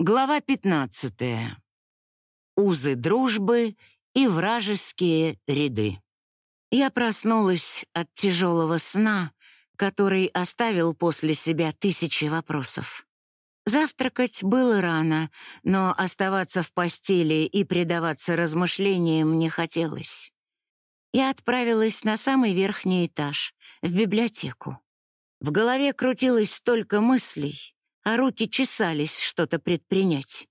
Глава 15. Узы дружбы и вражеские ряды. Я проснулась от тяжелого сна, который оставил после себя тысячи вопросов. Завтракать было рано, но оставаться в постели и предаваться размышлениям не хотелось. Я отправилась на самый верхний этаж, в библиотеку. В голове крутилось столько мыслей, а руки чесались что-то предпринять.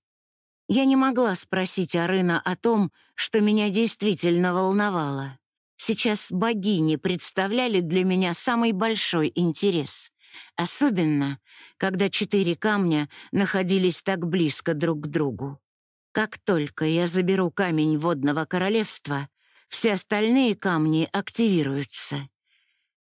Я не могла спросить Арына о том, что меня действительно волновало. Сейчас богини представляли для меня самый большой интерес. Особенно, когда четыре камня находились так близко друг к другу. Как только я заберу камень водного королевства, все остальные камни активируются.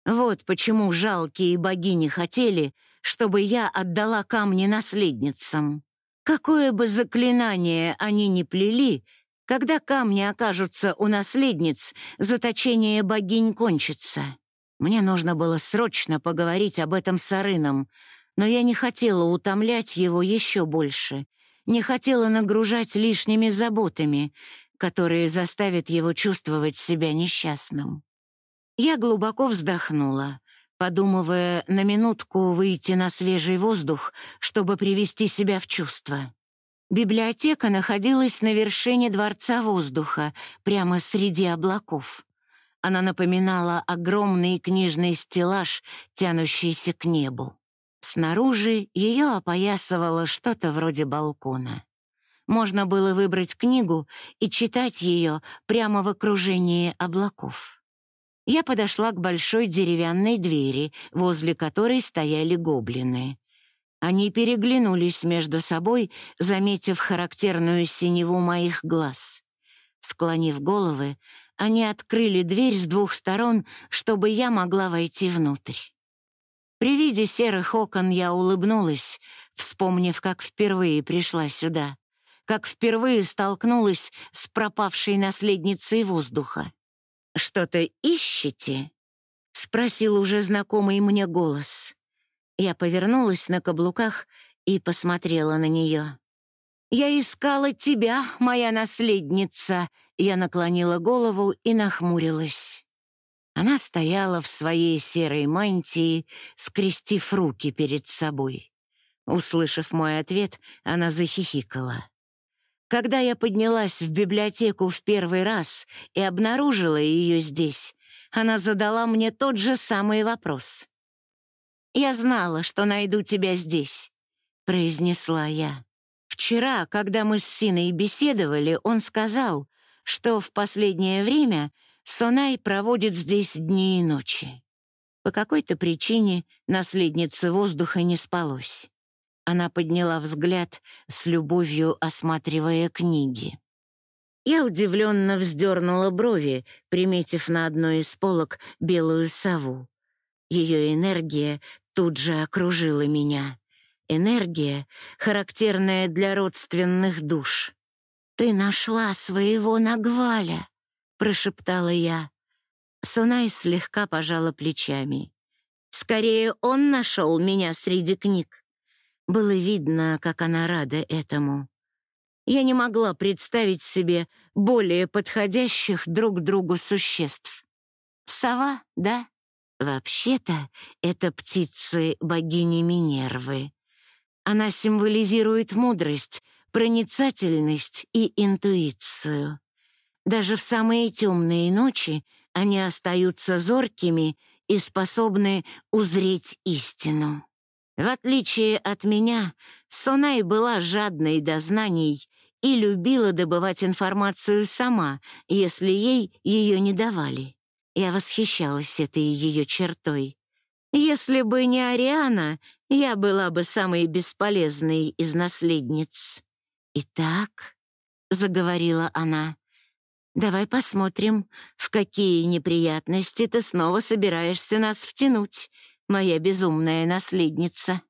Вот почему жалкие богини хотели, чтобы я отдала камни наследницам. Какое бы заклинание они ни плели, когда камни окажутся у наследниц, заточение богинь кончится. Мне нужно было срочно поговорить об этом с Арыном, но я не хотела утомлять его еще больше, не хотела нагружать лишними заботами, которые заставят его чувствовать себя несчастным. Я глубоко вздохнула подумывая на минутку выйти на свежий воздух, чтобы привести себя в чувство. Библиотека находилась на вершине Дворца воздуха, прямо среди облаков. Она напоминала огромный книжный стеллаж, тянущийся к небу. Снаружи ее опоясывало что-то вроде балкона. Можно было выбрать книгу и читать ее прямо в окружении облаков я подошла к большой деревянной двери, возле которой стояли гоблины. Они переглянулись между собой, заметив характерную синеву моих глаз. Склонив головы, они открыли дверь с двух сторон, чтобы я могла войти внутрь. При виде серых окон я улыбнулась, вспомнив, как впервые пришла сюда, как впервые столкнулась с пропавшей наследницей воздуха. «Что-то ищете?» — спросил уже знакомый мне голос. Я повернулась на каблуках и посмотрела на нее. «Я искала тебя, моя наследница!» Я наклонила голову и нахмурилась. Она стояла в своей серой мантии, скрестив руки перед собой. Услышав мой ответ, она захихикала. Когда я поднялась в библиотеку в первый раз и обнаружила ее здесь, она задала мне тот же самый вопрос. «Я знала, что найду тебя здесь», — произнесла я. Вчера, когда мы с Синой беседовали, он сказал, что в последнее время Сонай проводит здесь дни и ночи. По какой-то причине наследнице воздуха не спалось. Она подняла взгляд, с любовью осматривая книги. Я удивленно вздернула брови, приметив на одной из полок белую сову. Ее энергия тут же окружила меня. Энергия, характерная для родственных душ. «Ты нашла своего Нагваля», — прошептала я. Сунай слегка пожала плечами. «Скорее он нашел меня среди книг. Было видно, как она рада этому. Я не могла представить себе более подходящих друг другу существ. Сова, да? Вообще-то это птицы богини Минервы. Она символизирует мудрость, проницательность и интуицию. Даже в самые темные ночи они остаются зоркими и способны узреть истину. В отличие от меня, Сонай была жадной до знаний и любила добывать информацию сама, если ей ее не давали. Я восхищалась этой ее чертой. Если бы не Ариана, я была бы самой бесполезной из наследниц. «Итак», — заговорила она, — «давай посмотрим, в какие неприятности ты снова собираешься нас втянуть моя безумная наследница.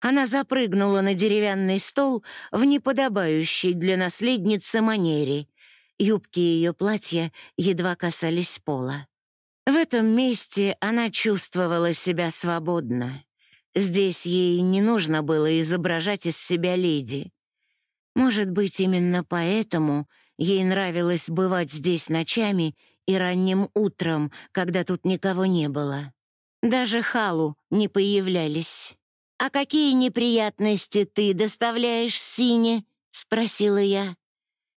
Она запрыгнула на деревянный стол в неподобающей для наследницы манере. Юбки ее платья едва касались пола. В этом месте она чувствовала себя свободно. Здесь ей не нужно было изображать из себя леди. Может быть, именно поэтому ей нравилось бывать здесь ночами и ранним утром, когда тут никого не было. Даже Халу не появлялись. «А какие неприятности ты доставляешь Сине?» — спросила я.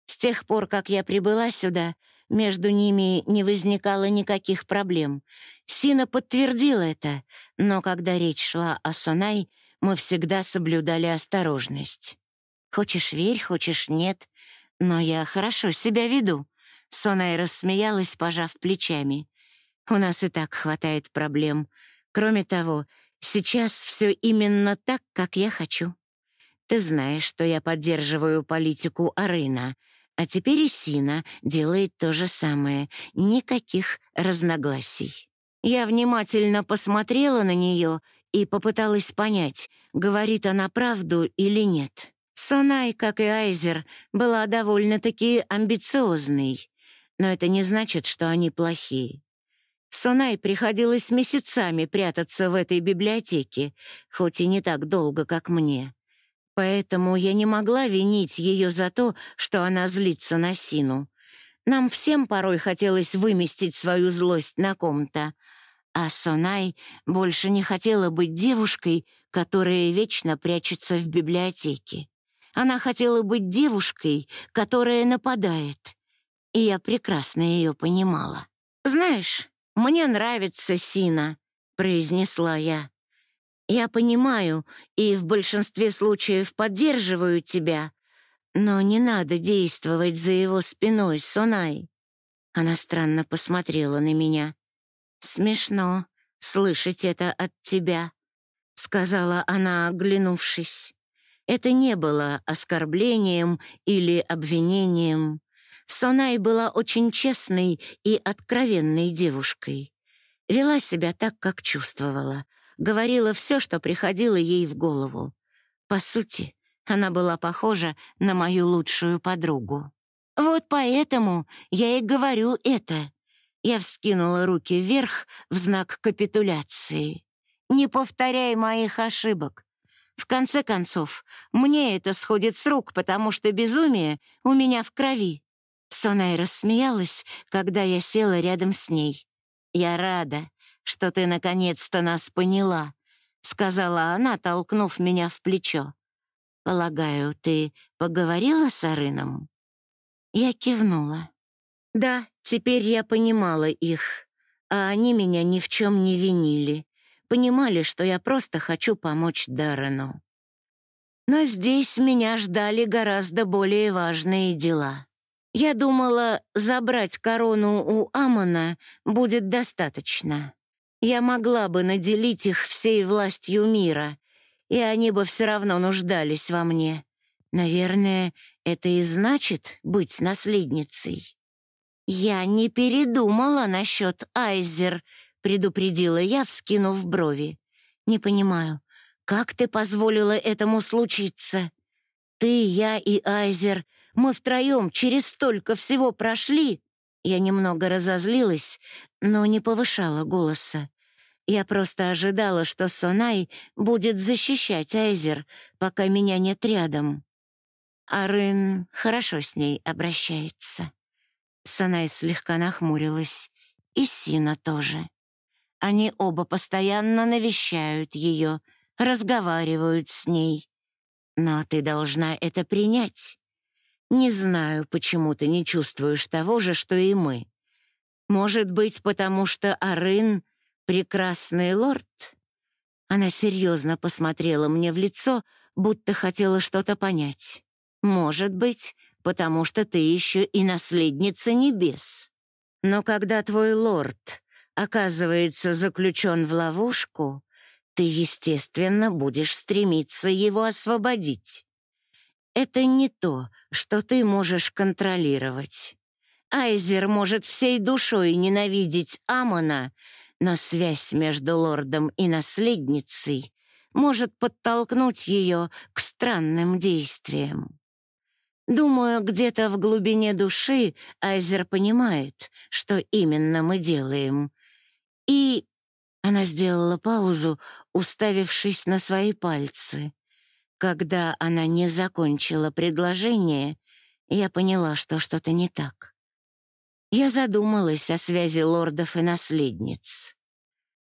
С тех пор, как я прибыла сюда, между ними не возникало никаких проблем. Сина подтвердил это, но когда речь шла о Сонай, мы всегда соблюдали осторожность. Хочешь — верь, хочешь — нет, но я хорошо себя веду. Сонай рассмеялась, пожав плечами. У нас и так хватает проблем. Кроме того, сейчас все именно так, как я хочу. Ты знаешь, что я поддерживаю политику Арына, а теперь и Сина делает то же самое. Никаких разногласий. Я внимательно посмотрела на нее и попыталась понять, говорит она правду или нет. Сонай, как и Айзер, была довольно-таки амбициозной, но это не значит, что они плохие. Сонай приходилось месяцами прятаться в этой библиотеке, хоть и не так долго, как мне. Поэтому я не могла винить ее за то, что она злится на Сину. Нам всем порой хотелось выместить свою злость на ком-то, а Сонай больше не хотела быть девушкой, которая вечно прячется в библиотеке. Она хотела быть девушкой, которая нападает. И я прекрасно ее понимала. «Знаешь, мне нравится Сина», — произнесла я. «Я понимаю и в большинстве случаев поддерживаю тебя, но не надо действовать за его спиной, Сонай». Она странно посмотрела на меня. «Смешно слышать это от тебя», — сказала она, оглянувшись. Это не было оскорблением или обвинением. Сонай была очень честной и откровенной девушкой. Вела себя так, как чувствовала. Говорила все, что приходило ей в голову. По сути, она была похожа на мою лучшую подругу. «Вот поэтому я и говорю это». Я вскинула руки вверх в знак капитуляции. «Не повторяй моих ошибок. В конце концов, мне это сходит с рук, потому что безумие у меня в крови. Сонай рассмеялась, когда я села рядом с ней. «Я рада, что ты наконец-то нас поняла», — сказала она, толкнув меня в плечо. «Полагаю, ты поговорила с Арыном?» Я кивнула. «Да, теперь я понимала их, а они меня ни в чем не винили. Понимали, что я просто хочу помочь Даррену. Но здесь меня ждали гораздо более важные дела». Я думала, забрать корону у Амона будет достаточно. Я могла бы наделить их всей властью мира, и они бы все равно нуждались во мне. Наверное, это и значит быть наследницей. «Я не передумала насчет Айзер», — предупредила я, вскинув брови. «Не понимаю, как ты позволила этому случиться? Ты, я и Айзер — мы втроем через столько всего прошли. Я немного разозлилась, но не повышала голоса. Я просто ожидала, что Сонай будет защищать Айзер, пока меня нет рядом. Арын хорошо с ней обращается. Сонай слегка нахмурилась. И Сина тоже. Они оба постоянно навещают ее, разговаривают с ней. Но ты должна это принять. Не знаю, почему ты не чувствуешь того же, что и мы. Может быть, потому что Арын — прекрасный лорд?» Она серьезно посмотрела мне в лицо, будто хотела что-то понять. «Может быть, потому что ты еще и наследница небес. Но когда твой лорд оказывается заключен в ловушку, ты, естественно, будешь стремиться его освободить. Это не то, что ты можешь контролировать. Айзер может всей душой ненавидеть Амона, но связь между лордом и наследницей может подтолкнуть ее к странным действиям. Думаю, где-то в глубине души Айзер понимает, что именно мы делаем. И она сделала паузу, уставившись на свои пальцы. Когда она не закончила предложение, я поняла, что что-то не так. Я задумалась о связи лордов и наследниц.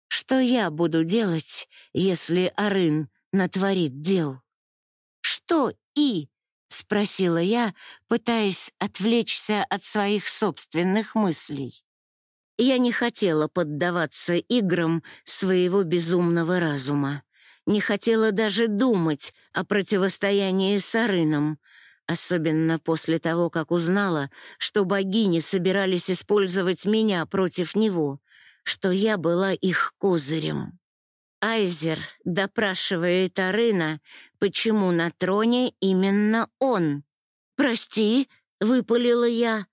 Что я буду делать, если Арын натворит дел? Что и? спросила я, пытаясь отвлечься от своих собственных мыслей. Я не хотела поддаваться играм своего безумного разума. Не хотела даже думать о противостоянии с Арыном, особенно после того, как узнала, что богини собирались использовать меня против него, что я была их козырем. Айзер допрашивает Арына, почему на троне именно он. «Прости», — выпалила я.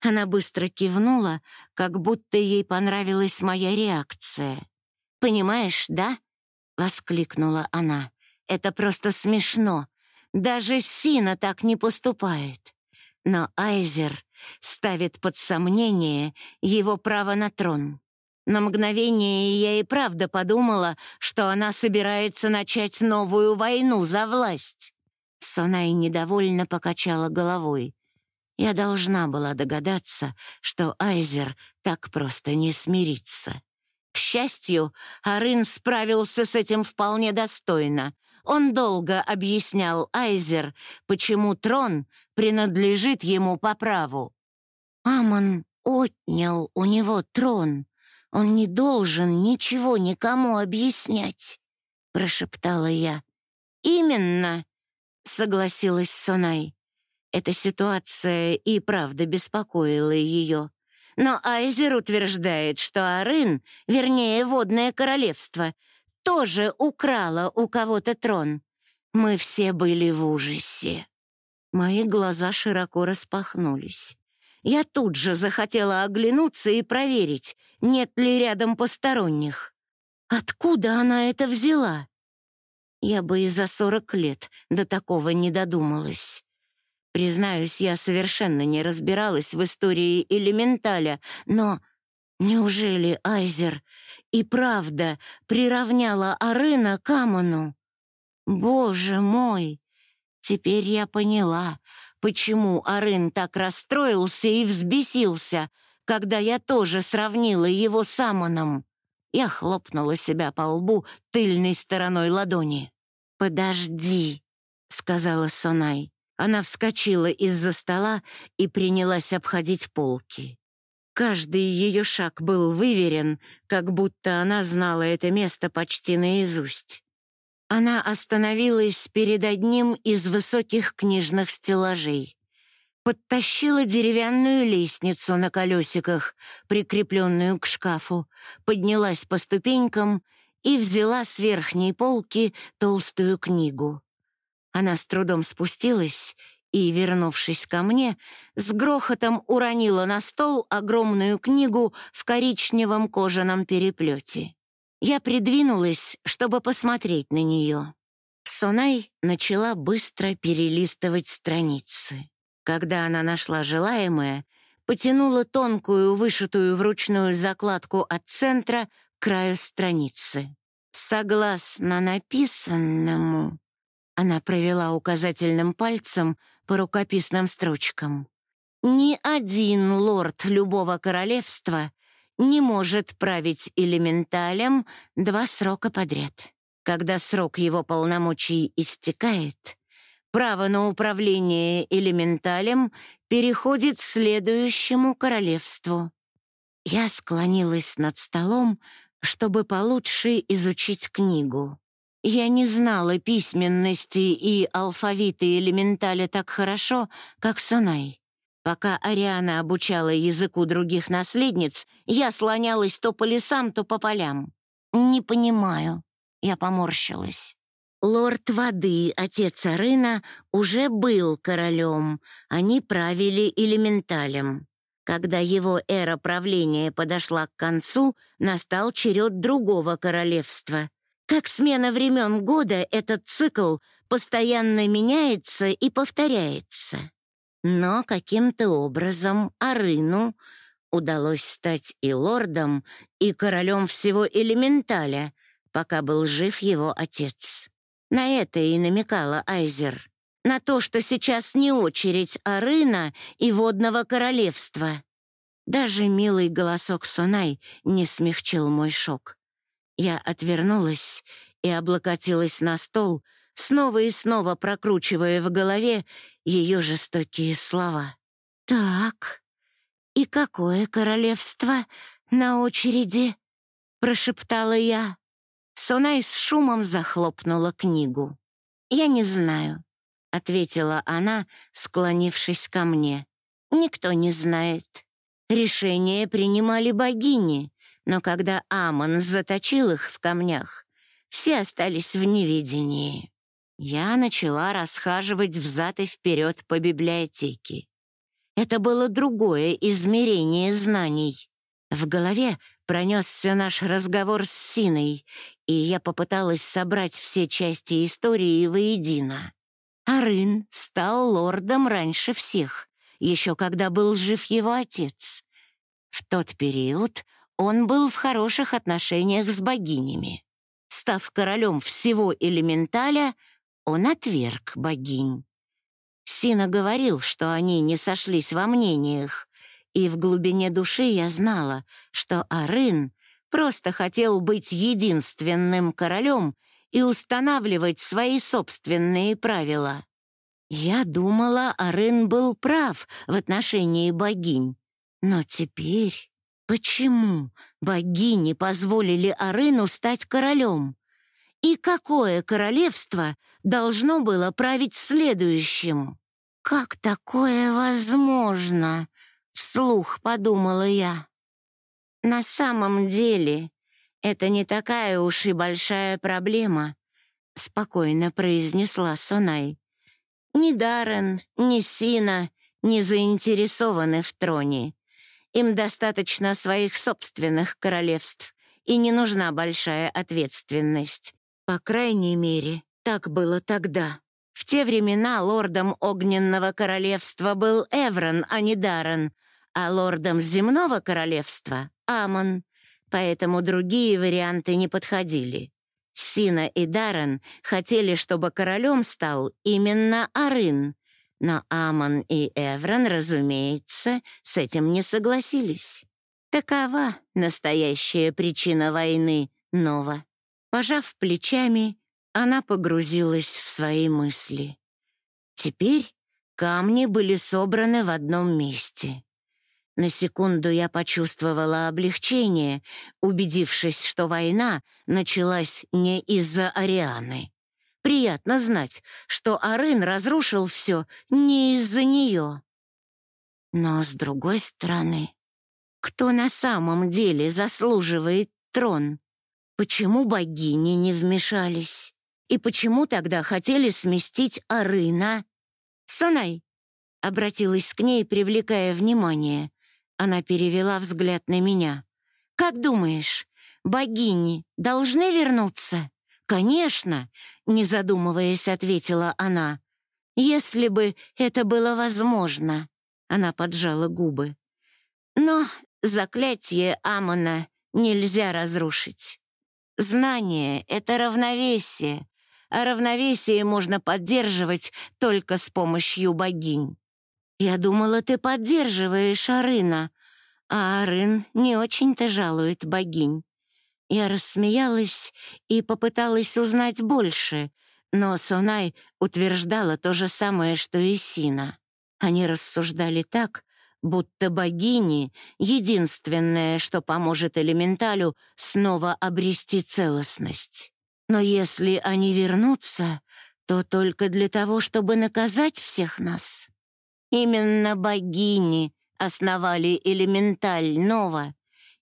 Она быстро кивнула, как будто ей понравилась моя реакция. «Понимаешь, да?» — воскликнула она. «Это просто смешно. Даже Сина так не поступает. Но Айзер ставит под сомнение его право на трон. На мгновение я и правда подумала, что она собирается начать новую войну за власть. Сонай недовольно покачала головой. Я должна была догадаться, что Айзер так просто не смирится. К счастью, Арын справился с этим вполне достойно. Он долго объяснял Айзер, почему трон принадлежит ему по праву. Амон отнял у него трон, он не должен ничего никому объяснять», — прошептала я. «Именно», — согласилась Сонай. Эта ситуация и правда беспокоила ее. Но Айзер утверждает, что Арын, вернее, Водное Королевство, тоже украла у кого-то трон. Мы все были в ужасе. Мои глаза широко распахнулись. Я тут же захотела оглянуться и проверить, нет ли рядом посторонних. Откуда она это взяла? Я бы и за сорок лет до такого не додумалась. Признаюсь, я совершенно не разбиралась в истории элементаля, но неужели Айзер и правда приравняла Арына к Амону? Боже мой! Теперь я поняла, почему Арын так расстроился и взбесился, когда я тоже сравнила его с Амоном. Я хлопнула себя по лбу тыльной стороной ладони. «Подожди», — сказала Сонай. Она вскочила из-за стола и принялась обходить полки. Каждый ее шаг был выверен, как будто она знала это место почти наизусть. Она остановилась перед одним из высоких книжных стеллажей. Подтащила деревянную лестницу на колесиках, прикрепленную к шкафу, поднялась по ступенькам и взяла с верхней полки толстую книгу. Она с трудом спустилась и, вернувшись ко мне, с грохотом уронила на стол огромную книгу в коричневом кожаном переплете. Я придвинулась, чтобы посмотреть на нее. Сонай начала быстро перелистывать страницы. Когда она нашла желаемое, потянула тонкую, вышитую вручную закладку от центра к краю страницы. Согласно написанному, она провела указательным пальцем по рукописным строчкам. Ни один лорд любого королевства не может править элементалем два срока подряд. Когда срок его полномочий истекает, право на управление элементалем переходит следующему королевству. Я склонилась над столом, чтобы получше изучить книгу. Я не знала письменности и алфавита элементаля так хорошо, как Сунай. Пока Ариана обучала языку других наследниц, я слонялась то по лесам, то по полям. «Не понимаю», — я поморщилась. Лорд воды, отец Арына, уже был королем. Они правили элементалем. Когда его эра правления подошла к концу, настал черед другого королевства. Как смена времен года, этот цикл постоянно меняется и повторяется. Но каким-то образом Арыну удалось стать и лордом, и королем всего элементаля, пока был жив его отец. На это и намекала Айзер. На то, что сейчас не очередь Арына и Водного Королевства. Даже милый голосок Сунай не смягчил мой шок. Я отвернулась и облокотилась на стол, снова и снова прокручивая в голове ее жестокие слова. «Так, и какое королевство на очереди?» — прошептала я. Сунай с шумом захлопнула книгу. «Я не знаю», — ответила она, склонившись ко мне. «Никто не знает. Решение принимали богини, но когда Амон заточил их в камнях, все остались в неведении. Я начала расхаживать взад и вперед по библиотеке. Это было другое измерение знаний. В голове пронесся наш разговор с Синой, и я попыталась собрать все части истории воедино. Арын стал лордом раньше всех, еще когда был жив его отец. В тот период он был в хороших отношениях с богинями. Став королем всего элементаля, он отверг богинь. Сина говорил, что они не сошлись во мнениях, и в глубине души я знала, что Арын просто хотел быть единственным королем и устанавливать свои собственные правила. Я думала, Арын был прав в отношении богинь. Но теперь почему богини позволили Арыну стать королем? И какое королевство должно было править следующим? «Как такое возможно?» — вслух подумала я. «На самом деле это не такая уж и большая проблема», — спокойно произнесла Сунай. Ни Даррен, ни Сина не заинтересованы в троне. Им достаточно своих собственных королевств, и не нужна большая ответственность. По крайней мере, так было тогда. В те времена лордом Огненного Королевства был Эврон, а не Даррен, а лордом Земного Королевства — Амон, поэтому другие варианты не подходили. Сина и Даррен хотели, чтобы королем стал именно Арын, но Амон и Эврон, разумеется, с этим не согласились. Такова настоящая причина войны Нова. Пожав плечами, она погрузилась в свои мысли. Теперь камни были собраны в одном месте. На секунду я почувствовала облегчение, убедившись, что война началась не из-за Арианы. Приятно знать, что Арын разрушил все не из-за нее. Но, с другой стороны, кто на самом деле заслуживает трон? Почему богини не вмешались? И почему тогда хотели сместить Арына? «Санай!» — обратилась к ней, привлекая внимание. Она перевела взгляд на меня. «Как думаешь, богини должны вернуться?» «Конечно», — не задумываясь, ответила она. «Если бы это было возможно», — она поджала губы. «Но заклятие Амона нельзя разрушить. Знание — это равновесие, а равновесие можно поддерживать только с помощью богинь. «Я думала, ты поддерживаешь Арына, а Арын не очень-то жалует богинь». Я рассмеялась и попыталась узнать больше, но Сунай утверждала то же самое, что и Сина. Они рассуждали так, будто богини — единственное, что поможет элементалю снова обрести целостность. Но если они вернутся, то только для того, чтобы наказать всех нас. Именно богини основали элементаль Нова,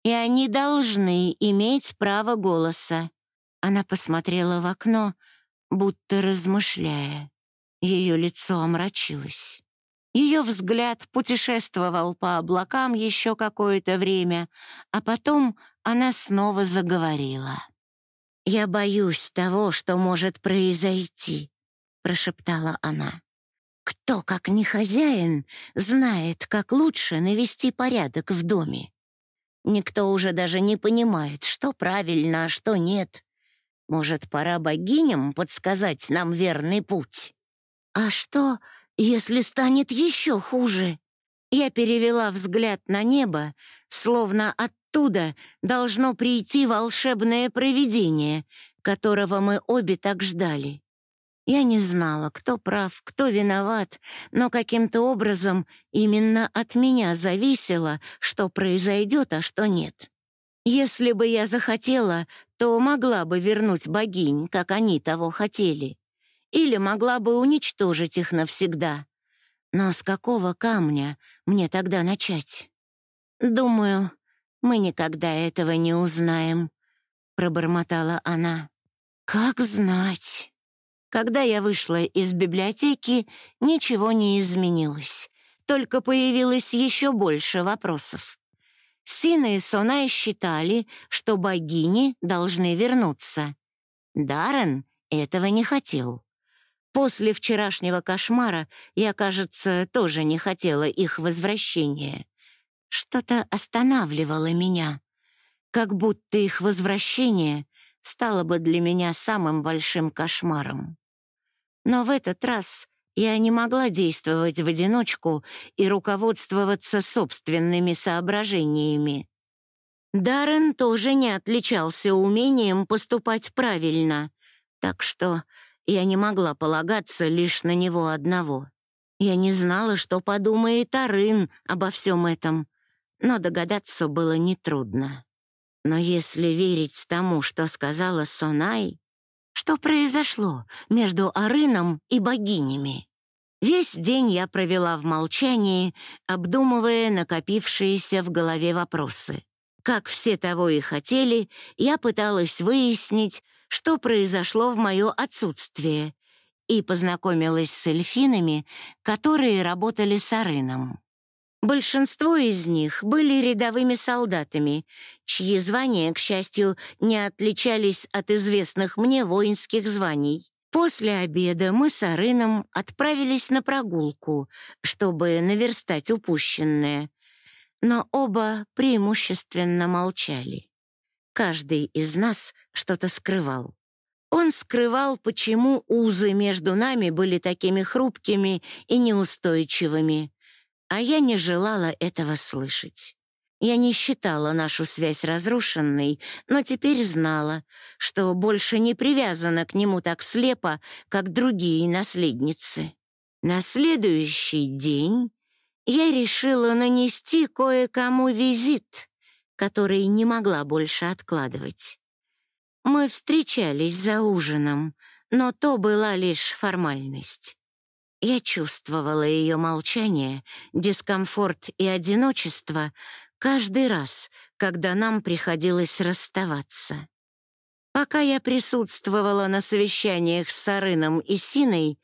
и они должны иметь право голоса. Она посмотрела в окно, будто размышляя. Ее лицо омрачилось. Ее взгляд путешествовал по облакам еще какое-то время, а потом она снова заговорила. «Я боюсь того, что может произойти», — прошептала она. Кто, как не хозяин, знает, как лучше навести порядок в доме? Никто уже даже не понимает, что правильно, а что нет. Может, пора богиням подсказать нам верный путь? А что, если станет еще хуже? Я перевела взгляд на небо, словно оттуда должно прийти волшебное провидение, которого мы обе так ждали. Я не знала, кто прав, кто виноват, но каким-то образом именно от меня зависело, что произойдет, а что нет. Если бы я захотела, то могла бы вернуть богинь, как они того хотели. Или могла бы уничтожить их навсегда. Но с какого камня мне тогда начать? Думаю, мы никогда этого не узнаем, пробормотала она. Как знать? Когда я вышла из библиотеки, ничего не изменилось, только появилось еще больше вопросов. Сина и Сонай считали, что богини должны вернуться. Даррен этого не хотел. После вчерашнего кошмара я, кажется, тоже не хотела их возвращения. Что-то останавливало меня, как будто их возвращение стало бы для меня самым большим кошмаром. Но в этот раз я не могла действовать в одиночку и руководствоваться собственными соображениями. Даррен тоже не отличался умением поступать правильно, так что я не могла полагаться лишь на него одного. Я не знала, что подумает Арын обо всем этом, но догадаться было нетрудно. Но если верить тому, что сказала Сонай, что произошло между Арыном и богинями? Весь день я провела в молчании, обдумывая накопившиеся в голове вопросы. Как все того и хотели, я пыталась выяснить, что произошло в мое отсутствие, и познакомилась с эльфинами, которые работали с Арыном. Большинство из них были рядовыми солдатами, чьи звания, к счастью, не отличались от известных мне воинских званий. После обеда мы с Арыном отправились на прогулку, чтобы наверстать упущенное. Но оба преимущественно молчали. Каждый из нас что-то скрывал. Он скрывал, почему узы между нами были такими хрупкими и неустойчивыми, а я не желала этого слышать. Я не считала нашу связь разрушенной, но теперь знала, что больше не привязана к нему так слепо, как другие наследницы. На следующий день я решила нанести кое-кому визит, который не могла больше откладывать. Мы встречались за ужином, но то была лишь формальность. Я чувствовала ее молчание, дискомфорт и одиночество каждый раз, когда нам приходилось расставаться. Пока я присутствовала на совещаниях с Сарыном и Синой,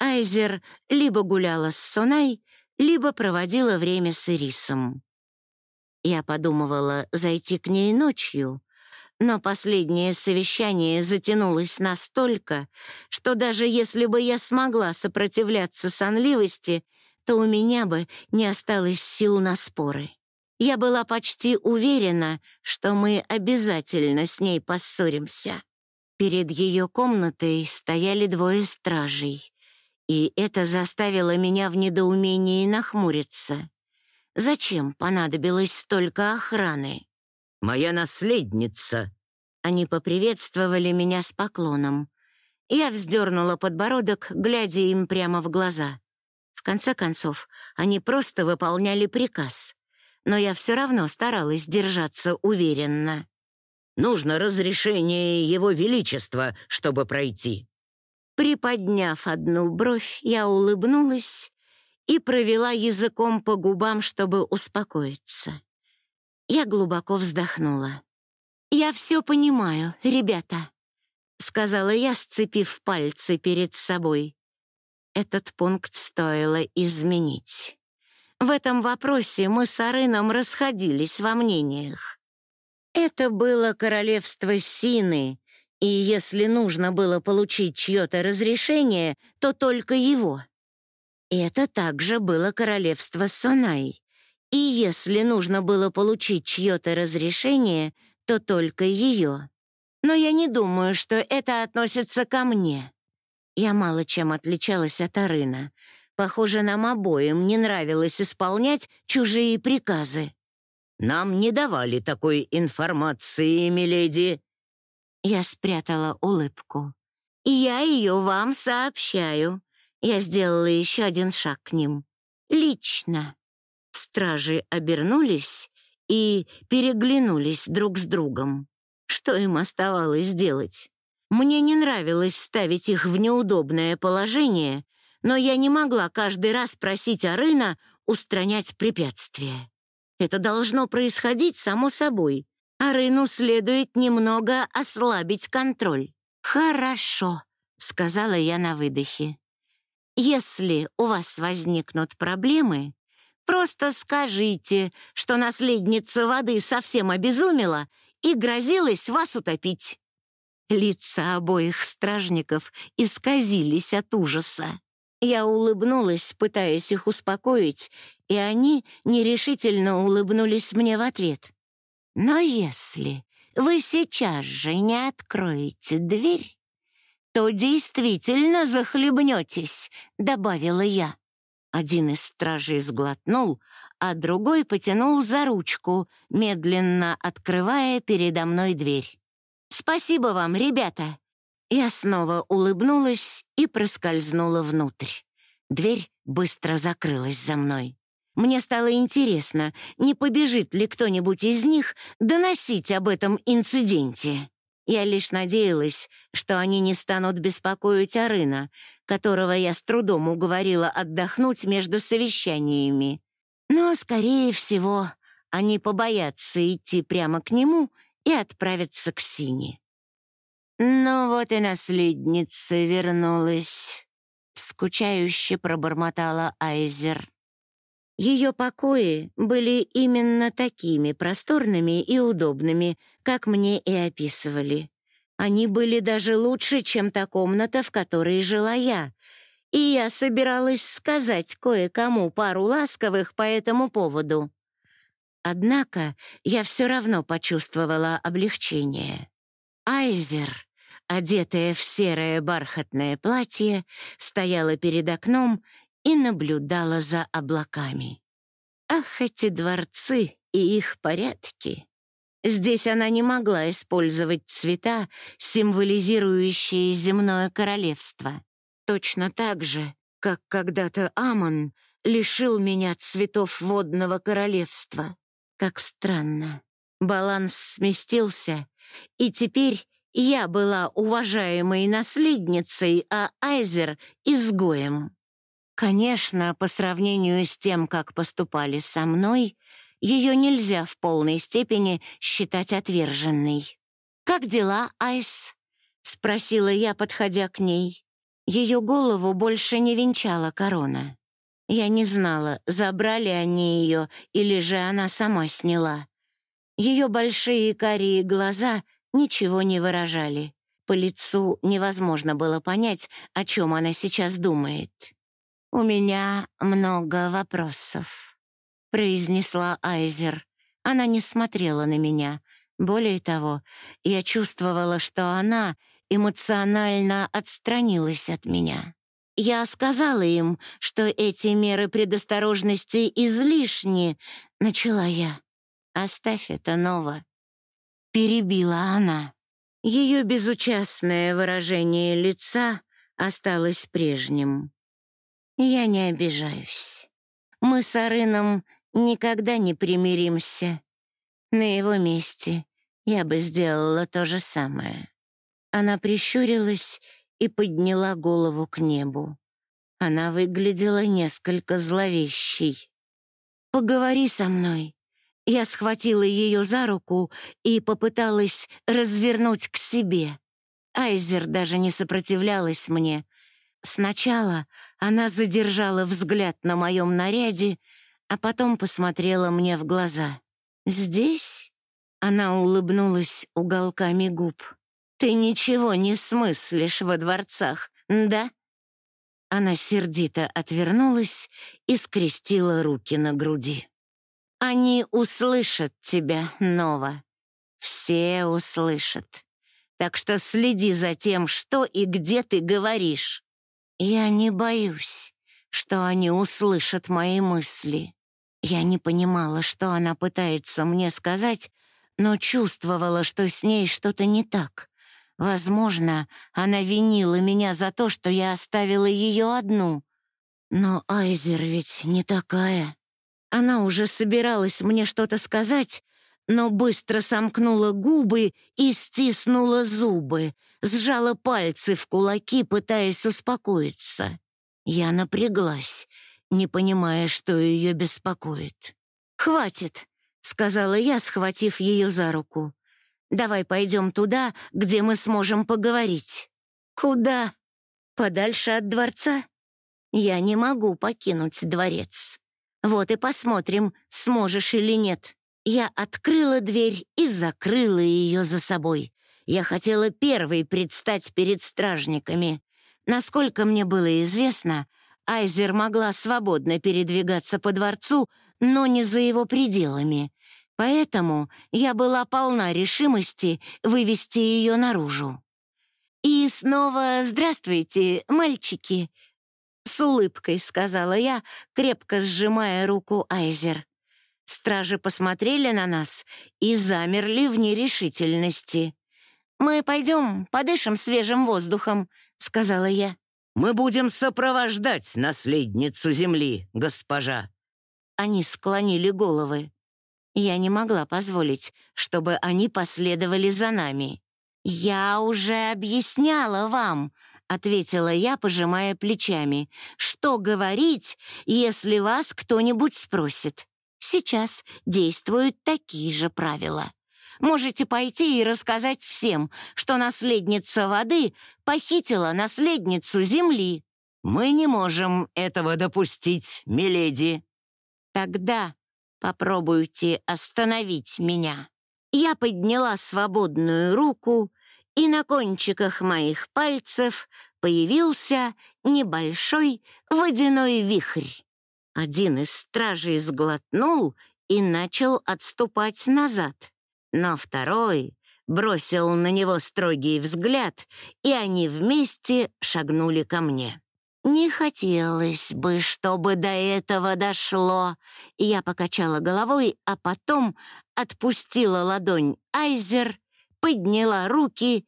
Айзер либо гуляла с Сонай, либо проводила время с Ирисом. Я подумывала зайти к ней ночью, но последнее совещание затянулось настолько, что даже если бы я смогла сопротивляться сонливости, то у меня бы не осталось сил на споры. Я была почти уверена, что мы обязательно с ней поссоримся. Перед ее комнатой стояли двое стражей, и это заставило меня в недоумении нахмуриться. Зачем понадобилось столько охраны? Моя наследница!» Они поприветствовали меня с поклоном. Я вздернула подбородок, глядя им прямо в глаза. В конце концов, они просто выполняли приказ. Но я все равно старалась держаться уверенно. «Нужно разрешение Его Величества, чтобы пройти». Приподняв одну бровь, я улыбнулась и провела языком по губам, чтобы успокоиться. Я глубоко вздохнула. «Я все понимаю, ребята», — сказала я, сцепив пальцы перед собой. Этот пункт стоило изменить. В этом вопросе мы с Арыном расходились во мнениях. Это было королевство Сины, и если нужно было получить чье-то разрешение, то только его. Это также было королевство Сонай, и если нужно было получить чье-то разрешение, то только ее. Но я не думаю, что это относится ко мне. Я мало чем отличалась от Арына. Похоже, нам обоим не нравилось исполнять чужие приказы. «Нам не давали такой информации, миледи». Я спрятала улыбку. «Я ее вам сообщаю». Я сделала еще один шаг к ним. «Лично». Стражи обернулись и переглянулись друг с другом. Что им оставалось делать? Мне не нравилось ставить их в неудобное положение, но я не могла каждый раз просить Арына устранять препятствия. Это должно происходить само собой. Арыну следует немного ослабить контроль. «Хорошо», — сказала я на выдохе. «Если у вас возникнут проблемы, просто скажите, что наследница воды совсем обезумела и грозилась вас утопить». Лица обоих стражников исказились от ужаса. Я улыбнулась, пытаясь их успокоить, и они нерешительно улыбнулись мне в ответ. «Но если вы сейчас же не откроете дверь, то действительно захлебнетесь», — добавила я. Один из стражей сглотнул, а другой потянул за ручку, медленно открывая передо мной дверь. «Спасибо вам, ребята!» Я снова улыбнулась и проскользнула внутрь. Дверь быстро закрылась за мной. Мне стало интересно, не побежит ли кто-нибудь из них доносить об этом инциденте. Я лишь надеялась, что они не станут беспокоить Арына, которого я с трудом уговорила отдохнуть между совещаниями. Но, скорее всего, они побоятся идти прямо к нему и отправятся к Сине. «Ну вот и наследница вернулась», — скучающе пробормотала Айзер. Ее покои были именно такими просторными и удобными, как мне и описывали. Они были даже лучше, чем та комната, в которой жила я. И я собиралась сказать кое-кому пару ласковых по этому поводу. Однако я все равно почувствовала облегчение. Айзер одетая в серое бархатное платье, стояла перед окном и наблюдала за облаками. Ах, эти дворцы и их порядки! Здесь она не могла использовать цвета, символизирующие земное королевство. Точно так же, как когда-то Амон лишил меня цветов водного королевства. Как странно. Баланс сместился, и теперь я была уважаемой наследницей, а Айзер — изгоем. Конечно, по сравнению с тем, как поступали со мной, ее нельзя в полной степени считать отверженной. «Как дела, Айс?» — спросила я, подходя к ней. Ее голову больше не венчала корона. Я не знала, забрали они ее или же она сама сняла. Ее большие карие глаза ничего не выражали. По лицу невозможно было понять, о чем она сейчас думает. «У меня много вопросов», — произнесла Айзер. Она не смотрела на меня. Более того, я чувствовала, что она эмоционально отстранилась от меня. Я сказала им, что эти меры предосторожности излишни, начала я. Оставь это, Нова. Перебила она. Ее безучастное выражение лица осталось прежним. Я не обижаюсь. Мы с Арыном никогда не примиримся. На его месте я бы сделала то же самое. Она прищурилась и подняла голову к небу. Она выглядела несколько зловещей. «Поговори со мной», я схватила ее за руку и попыталась развернуть к себе. Айзер даже не сопротивлялась мне. Сначала она задержала взгляд на моем наряде, а потом посмотрела мне в глаза. «Здесь?» — она улыбнулась уголками губ. «Ты ничего не смыслишь во дворцах, да?» Она сердито отвернулась и скрестила руки на груди. Они услышат тебя, Нова. Все услышат. Так что следи за тем, что и где ты говоришь. Я не боюсь, что они услышат мои мысли. Я не понимала, что она пытается мне сказать, но чувствовала, что с ней что-то не так. Возможно, она винила меня за то, что я оставила ее одну. Но Айзер ведь не такая. Она уже собиралась мне что-то сказать, но быстро сомкнула губы и стиснула зубы, сжала пальцы в кулаки, пытаясь успокоиться. Я напряглась, не понимая, что ее беспокоит. «Хватит», — сказала я, схватив ее за руку. Давай пойдем туда, где мы сможем поговорить». «Куда? Подальше от дворца?» «Я не могу покинуть дворец. Вот и посмотрим, сможешь или нет». Я открыла дверь и закрыла ее за собой. Я хотела первой предстать перед стражниками. Насколько мне было известно, Айзер могла свободно передвигаться по дворцу, но не за его пределами. Поэтому я была полна решимости вывести ее наружу. «И снова здравствуйте, мальчики!» С улыбкой сказала я, крепко сжимая руку Айзер. Стражи посмотрели на нас и замерли в нерешительности. «Мы пойдем, подышим свежим воздухом», — сказала я. «Мы будем сопровождать наследницу земли, госпожа». Они склонили головы. Я не могла позволить, чтобы они последовали за нами. «Я уже объясняла вам», — ответила я, пожимая плечами, «что говорить, если вас кто-нибудь спросит. Сейчас действуют такие же правила. Можете пойти и рассказать всем, что наследница воды похитила наследницу земли». «Мы не можем этого допустить, миледи». «Тогда Попробуйте остановить меня. Я подняла свободную руку, и на кончиках моих пальцев появился небольшой водяной вихрь. Один из стражей сглотнул и начал отступать назад, но второй бросил на него строгий взгляд, и они вместе шагнули ко мне. «Не хотелось бы, чтобы до этого дошло». Я покачала головой, а потом отпустила ладонь Айзер, подняла руки,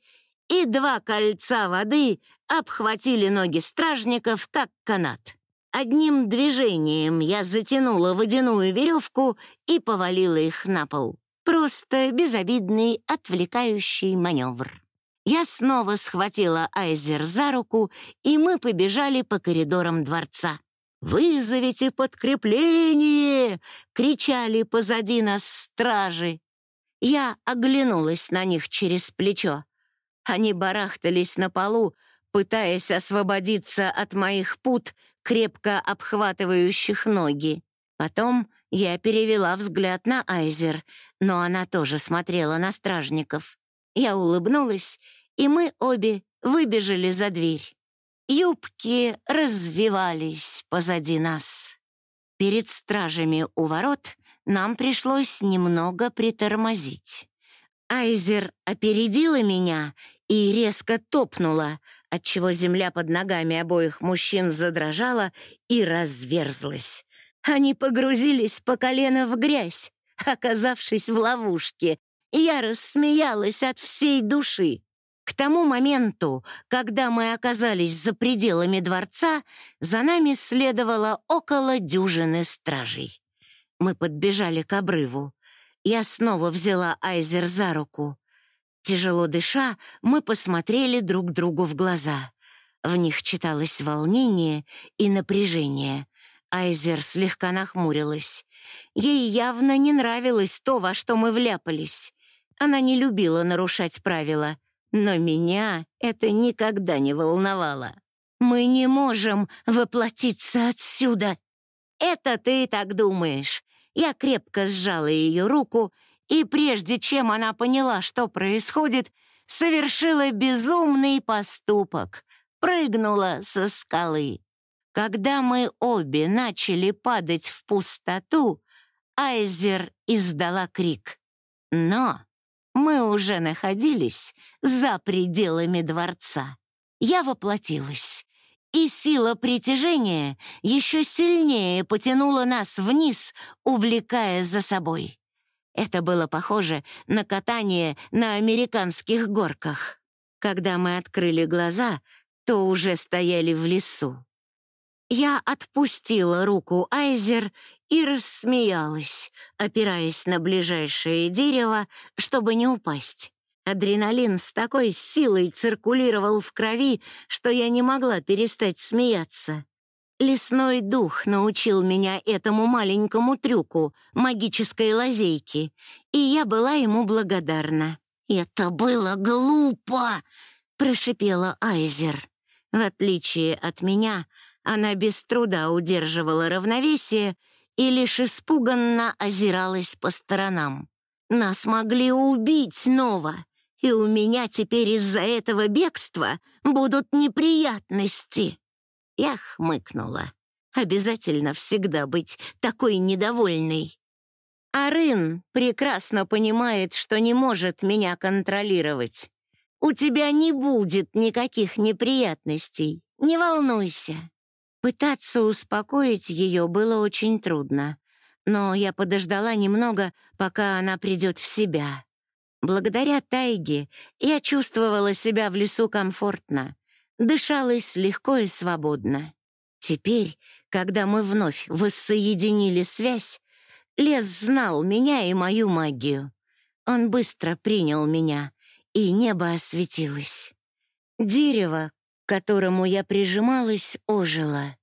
и два кольца воды обхватили ноги стражников, как канат. Одним движением я затянула водяную веревку и повалила их на пол. Просто безобидный отвлекающий маневр. Я снова схватила Айзер за руку, и мы побежали по коридорам дворца. «Вызовите подкрепление!» — кричали позади нас стражи. Я оглянулась на них через плечо. Они барахтались на полу, пытаясь освободиться от моих пут, крепко обхватывающих ноги. Потом я перевела взгляд на Айзер, но она тоже смотрела на стражников. Я улыбнулась, и мы обе выбежали за дверь. Юбки развивались позади нас. Перед стражами у ворот нам пришлось немного притормозить. Айзер опередила меня и резко топнула, отчего земля под ногами обоих мужчин задрожала и разверзлась. Они погрузились по колено в грязь, оказавшись в ловушке, я рассмеялась от всей души. К тому моменту, когда мы оказались за пределами дворца, за нами следовало около дюжины стражей. Мы подбежали к обрыву. Я снова взяла Айзер за руку. Тяжело дыша, мы посмотрели друг другу в глаза. В них читалось волнение и напряжение. Айзер слегка нахмурилась. Ей явно не нравилось то, во что мы вляпались. Она не любила нарушать правила, но меня это никогда не волновало. «Мы не можем воплотиться отсюда!» «Это ты так думаешь!» Я крепко сжала ее руку, и прежде чем она поняла, что происходит, совершила безумный поступок. Прыгнула со скалы. Когда мы обе начали падать в пустоту, Айзер издала крик. Но мы уже находились за пределами дворца. Я воплотилась, и сила притяжения еще сильнее потянула нас вниз, увлекая за собой. Это было похоже на катание на американских горках. Когда мы открыли глаза, то уже стояли в лесу. Я отпустила руку Айзер и рассмеялась, опираясь на ближайшее дерево, чтобы не упасть. Адреналин с такой силой циркулировал в крови, что я не могла перестать смеяться. Лесной дух научил меня этому маленькому трюку, магической лазейке, и я была ему благодарна. «Это было глупо!» — прошипела Айзер. В отличие от меня, она без труда удерживала равновесие и лишь испуганно озиралась по сторонам. «Нас могли убить снова, и у меня теперь из-за этого бегства будут неприятности!» Я хмыкнула. Обязательно всегда быть такой недовольной. Арын прекрасно понимает, что не может меня контролировать. У тебя не будет никаких неприятностей, не волнуйся. Пытаться успокоить ее было очень трудно, но я подождала немного, пока она придет в себя. Благодаря тайге я чувствовала себя в лесу комфортно. Дышалось легко и свободно. Теперь, когда мы вновь воссоединили связь, лес знал меня и мою магию. Он быстро принял меня, и небо осветилось. Дерево, к которому я прижималась, ожило.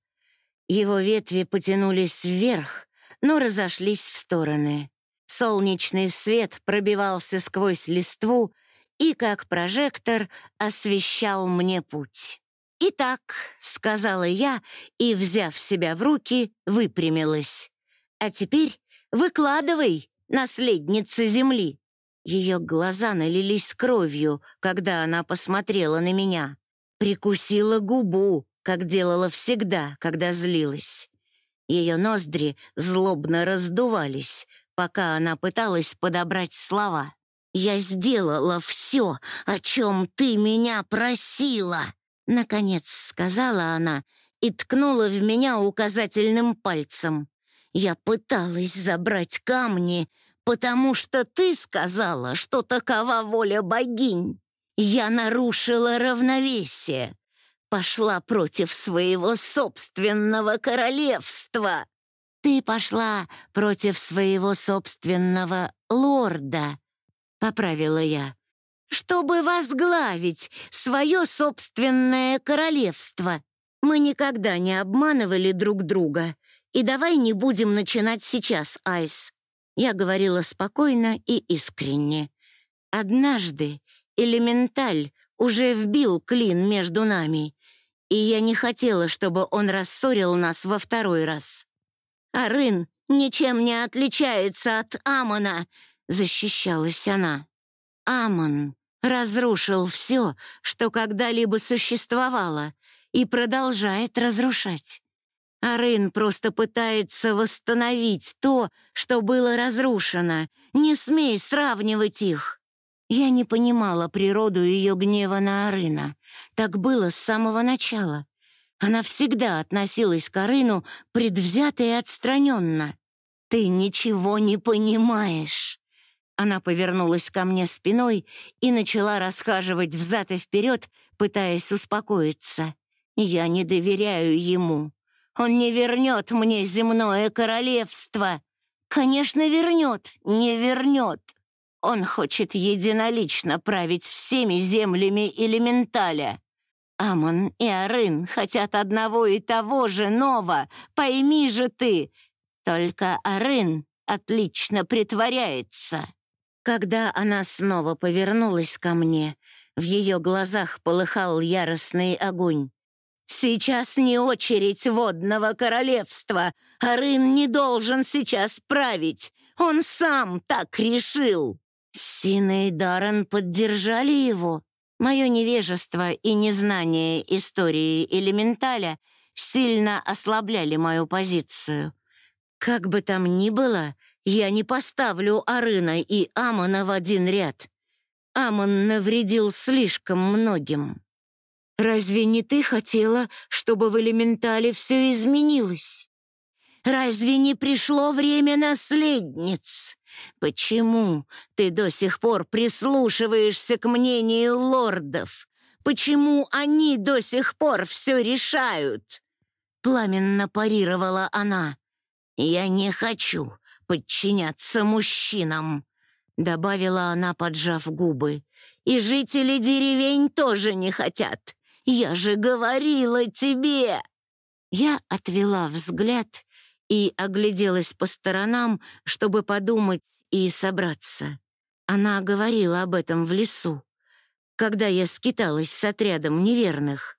Его ветви потянулись вверх, но разошлись в стороны. Солнечный свет пробивался сквозь листву и, как прожектор, освещал мне путь. «Итак», — сказала я и, взяв себя в руки, выпрямилась. «А теперь выкладывай, наследница земли». Ее глаза налились кровью, когда она посмотрела на меня. Прикусила губу, как делала всегда, когда злилась. Ее ноздри злобно раздувались, пока она пыталась подобрать слова. «Я сделала все, о чем ты меня просила!» Наконец сказала она и ткнула в меня указательным пальцем. «Я пыталась забрать камни, потому что ты сказала, что такова воля богинь. Я нарушила равновесие, пошла против своего собственного королевства. Ты пошла против своего собственного лорда, поправила я, чтобы возглавить свое собственное королевство. Мы никогда не обманывали друг друга. И давай не будем начинать сейчас, Айс. Я говорила спокойно и искренне. Однажды элементаль уже вбил клин между нами, и я не хотела, чтобы он рассорил нас во второй раз. Арын ничем не отличается от Амона, защищалась она. Амон разрушил все, что когда-либо существовало, и продолжает разрушать. Арын просто пытается восстановить то, что было разрушено. Не смей сравнивать их. Я не понимала природу ее гнева на Арына. Так было с самого начала. Она всегда относилась к Арыну предвзято и отстраненно. «Ты ничего не понимаешь!» Она повернулась ко мне спиной и начала расхаживать взад и вперед, пытаясь успокоиться. «Я не доверяю ему. Он не вернет мне земное королевство. Конечно, вернет, не вернет. Он хочет единолично править всеми землями элементаля. Амон и Арын хотят одного и того же Нова, пойми же ты. Только Арын отлично притворяется. Когда она снова повернулась ко мне, в ее глазах полыхал яростный огонь. «Сейчас не очередь водного королевства. Арын не должен сейчас править. Он сам так решил». Сина и Даррен поддержали его. Мое невежество и незнание истории элементаля сильно ослабляли мою позицию. Как бы там ни было, я не поставлю Арына и Амона в один ряд. Амон навредил слишком многим. Разве не ты хотела, чтобы в элементале все изменилось? Разве не пришло время наследниц? Почему ты до сих пор прислушиваешься к мнению лордов? Почему они до сих пор все решают?» Пламенно парировала она. «Я не хочу подчиняться мужчинам», — добавила она, поджав губы. «И жители деревень тоже не хотят. Я же говорила тебе!» Я отвела взгляд и огляделась по сторонам, чтобы подумать и собраться. Она говорила об этом в лесу, когда я скиталась с отрядом неверных.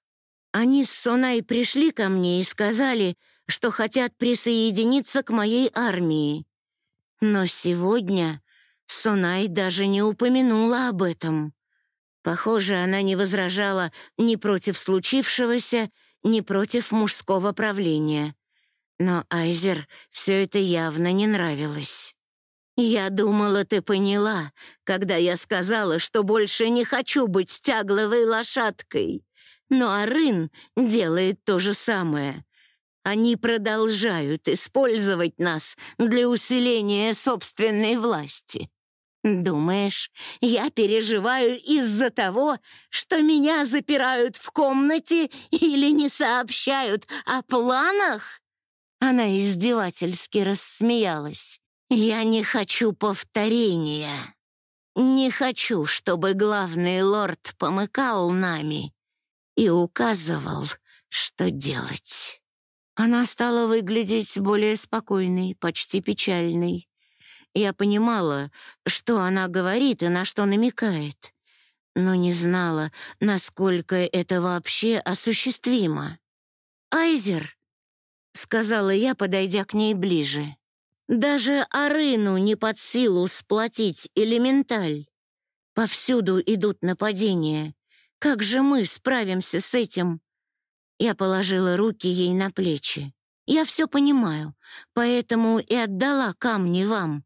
Они с Сонай пришли ко мне и сказали, что хотят присоединиться к моей армии. Но сегодня Сонай даже не упомянула об этом. Похоже, она не возражала ни против случившегося, ни против мужского правления. Но Айзер все это явно не нравилось. «Я думала, ты поняла, когда я сказала, что больше не хочу быть стягловой лошадкой. Но Арын делает то же самое. Они продолжают использовать нас для усиления собственной власти. Думаешь, я переживаю из-за того, что меня запирают в комнате или не сообщают о планах? Она издевательски рассмеялась. «Я не хочу повторения. Не хочу, чтобы главный лорд помыкал нами и указывал, что делать». Она стала выглядеть более спокойной, почти печальной. Я понимала, что она говорит и на что намекает, но не знала, насколько это вообще осуществимо. «Айзер», — сказала я, подойдя к ней ближе. «Даже Арыну не под силу сплотить элементаль. Повсюду идут нападения. Как же мы справимся с этим?» Я положила руки ей на плечи. «Я все понимаю, поэтому и отдала камни вам.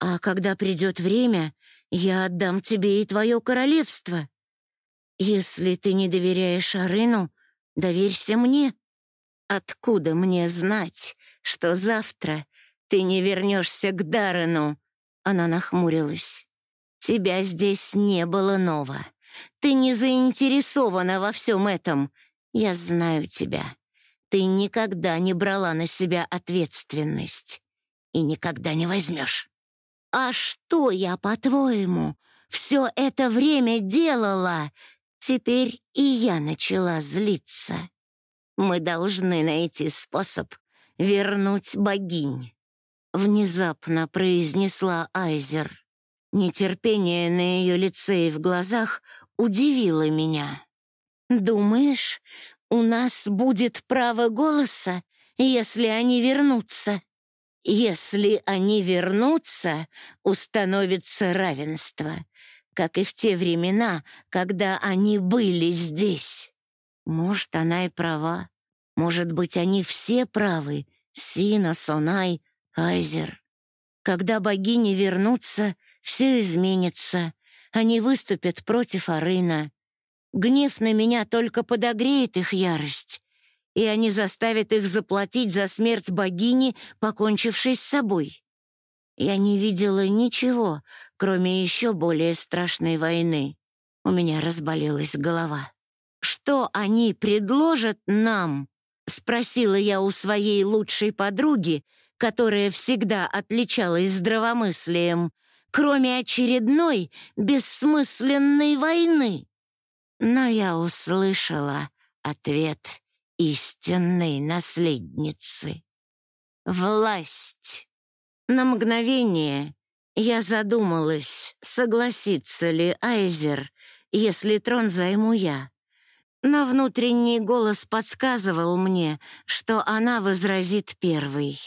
А когда придет время, я отдам тебе и твое королевство. Если ты не доверяешь Арыну, доверься мне». «Откуда мне знать, что завтра ты не вернешься к Даррену?» Она нахмурилась. «Тебя здесь не было, Нова. Ты не заинтересована во всем этом. Я знаю тебя. Ты никогда не брала на себя ответственность и никогда не возьмешь. А что я, по-твоему, все это время делала? Теперь и я начала злиться. Мы должны найти способ вернуть богинь», — внезапно произнесла Айзер. Нетерпение на ее лице и в глазах удивило меня. «Думаешь, у нас будет право голоса, если они вернутся?» «Если они вернутся, установится равенство, как и в те времена, когда они были здесь». Может, она и права. Может быть, они все правы. Сина, Сонай, Айзер. Когда богини вернутся, все изменится. Они выступят против Арына. Гнев на меня только подогреет их ярость, и они заставят их заплатить за смерть богини, покончившей с собой. Я не видела ничего, кроме еще более страшной войны. У меня разболелась голова. Что они предложат нам? Спросила я у своей лучшей подруги, которая всегда отличалась здравомыслием, кроме очередной бессмысленной войны. Но я услышала ответ истинной наследницы. Власть. На мгновение я задумалась, согласится ли Айзер, если трон займу я. Но внутренний голос подсказывал мне, что она возразит первой.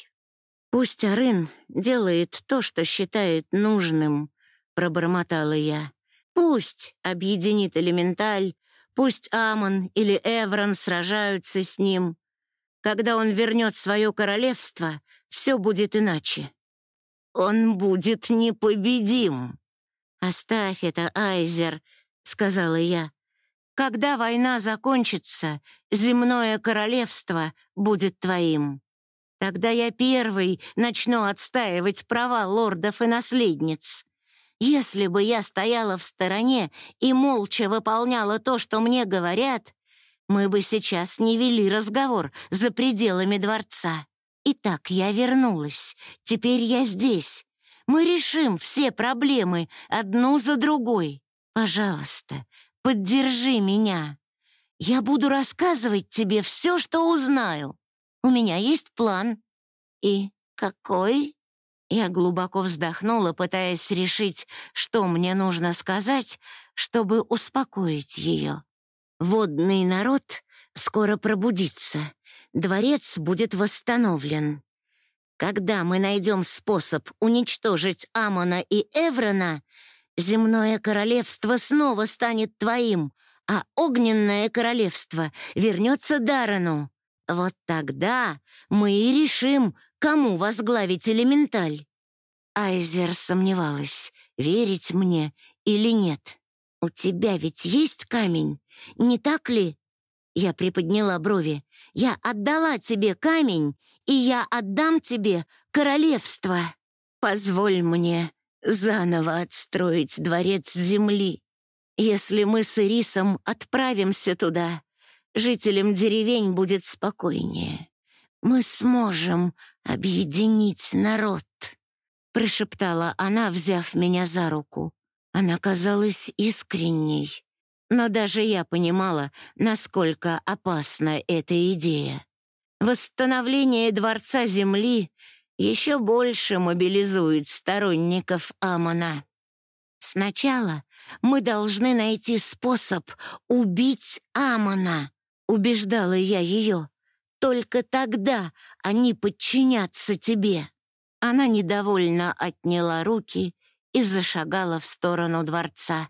«Пусть Арын делает то, что считает нужным», — пробормотала я. «Пусть объединит элементаль, пусть Амон или Эврон сражаются с ним. Когда он вернет свое королевство, все будет иначе. Он будет непобедим». «Оставь это, Айзер», — сказала я. «Когда война закончится, земное королевство будет твоим. Тогда я первый начну отстаивать права лордов и наследниц. Если бы я стояла в стороне и молча выполняла то, что мне говорят, мы бы сейчас не вели разговор за пределами дворца. Итак, я вернулась. Теперь я здесь. Мы решим все проблемы одну за другой. Пожалуйста, поддержи меня. Я буду рассказывать тебе все, что узнаю. У меня есть план. И какой? Я глубоко вздохнула, пытаясь решить, что мне нужно сказать, чтобы успокоить ее. Водный народ скоро пробудится. Дворец будет восстановлен. Когда мы найдем способ уничтожить Амона и Эврона, земное королевство снова станет твоим, а огненное королевство вернется Дарану. Вот тогда мы и решим, кому возглавить элементаль. Айзер сомневалась, верить мне или нет. «У тебя ведь есть камень, не так ли?» Я приподняла брови. «Я отдала тебе камень, и я отдам тебе королевство. Позволь мне заново отстроить дворец земли. Если мы с Ирисом отправимся туда, жителям деревень будет спокойнее. Мы сможем объединить народ», — прошептала она, взяв меня за руку. Она казалась искренней, но даже я понимала, насколько опасна эта идея. Восстановление Дворца Земли еще больше мобилизует сторонников Амона. Сначала мы должны найти способ убить Амона, убеждала я ее. Только тогда они подчинятся тебе. Она недовольно отняла руки и зашагала в сторону дворца.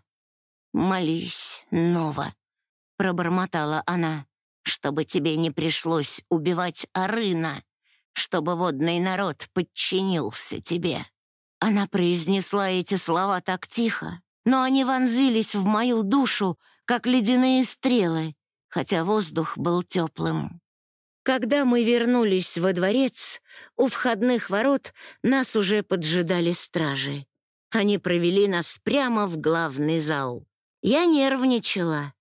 «Молись, Нова», — пробормотала она, «чтобы тебе не пришлось убивать Арына, чтобы водный народ подчинился тебе». Она произнесла эти слова так тихо, но они вонзились в мою душу, как ледяные стрелы, хотя воздух был теплым. Когда мы вернулись во дворец, у входных ворот нас уже поджидали стражи. Они провели нас прямо в главный зал. Я нервничала,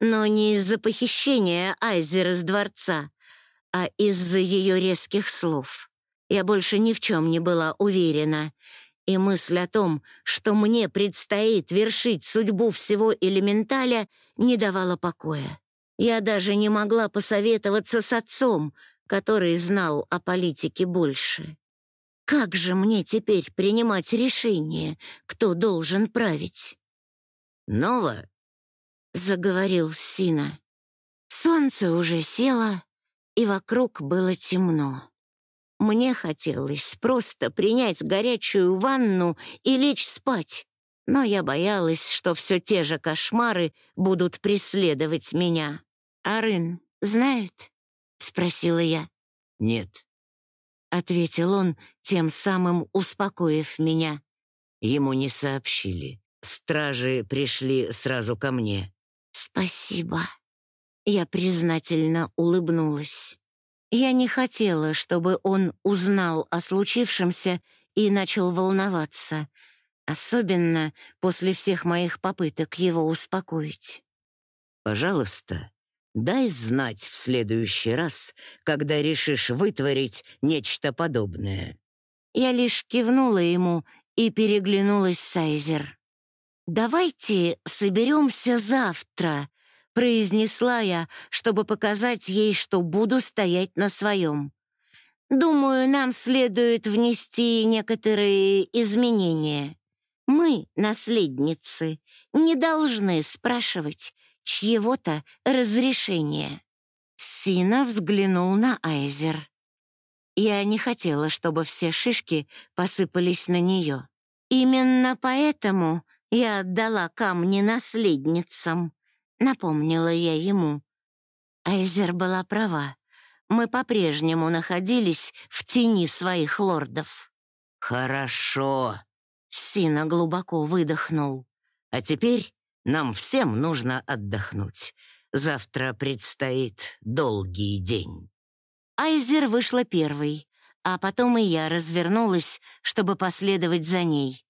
но не из-за похищения Айзер из дворца, а из-за ее резких слов. Я больше ни в чем не была уверена, и мысль о том, что мне предстоит вершить судьбу всего элементаля, не давала покоя. Я даже не могла посоветоваться с отцом, который знал о политике больше. Как же мне теперь принимать решение, кто должен править? «Нова?» — заговорил Сина. Солнце уже село, и вокруг было темно. Мне хотелось просто принять горячую ванну и лечь спать, но я боялась, что все те же кошмары будут преследовать меня. «Арын знает?» — спросила я. «Нет», — ответил он, тем самым успокоив меня. Ему не сообщили. Стражи пришли сразу ко мне. «Спасибо». Я признательно улыбнулась. Я не хотела, чтобы он узнал о случившемся и начал волноваться, особенно после всех моих попыток его успокоить. «Пожалуйста, Дай знать в следующий раз, когда решишь вытворить нечто подобное». Я лишь кивнула ему и переглянулась с Айзер. «Давайте соберемся завтра», — произнесла я, чтобы показать ей, что буду стоять на своем. «Думаю, нам следует внести некоторые изменения. Мы, наследницы, не должны спрашивать, чьего-то разрешения. Сина взглянул на Айзер. Я не хотела, чтобы все шишки посыпались на нее. Именно поэтому я отдала камни наследницам, напомнила я ему. Айзер была права. Мы по-прежнему находились в тени своих лордов. «Хорошо», Сина глубоко выдохнул. «А теперь нам всем нужно отдохнуть. Завтра предстоит долгий день». Айзер вышла первой, а потом и я развернулась, чтобы последовать за ней.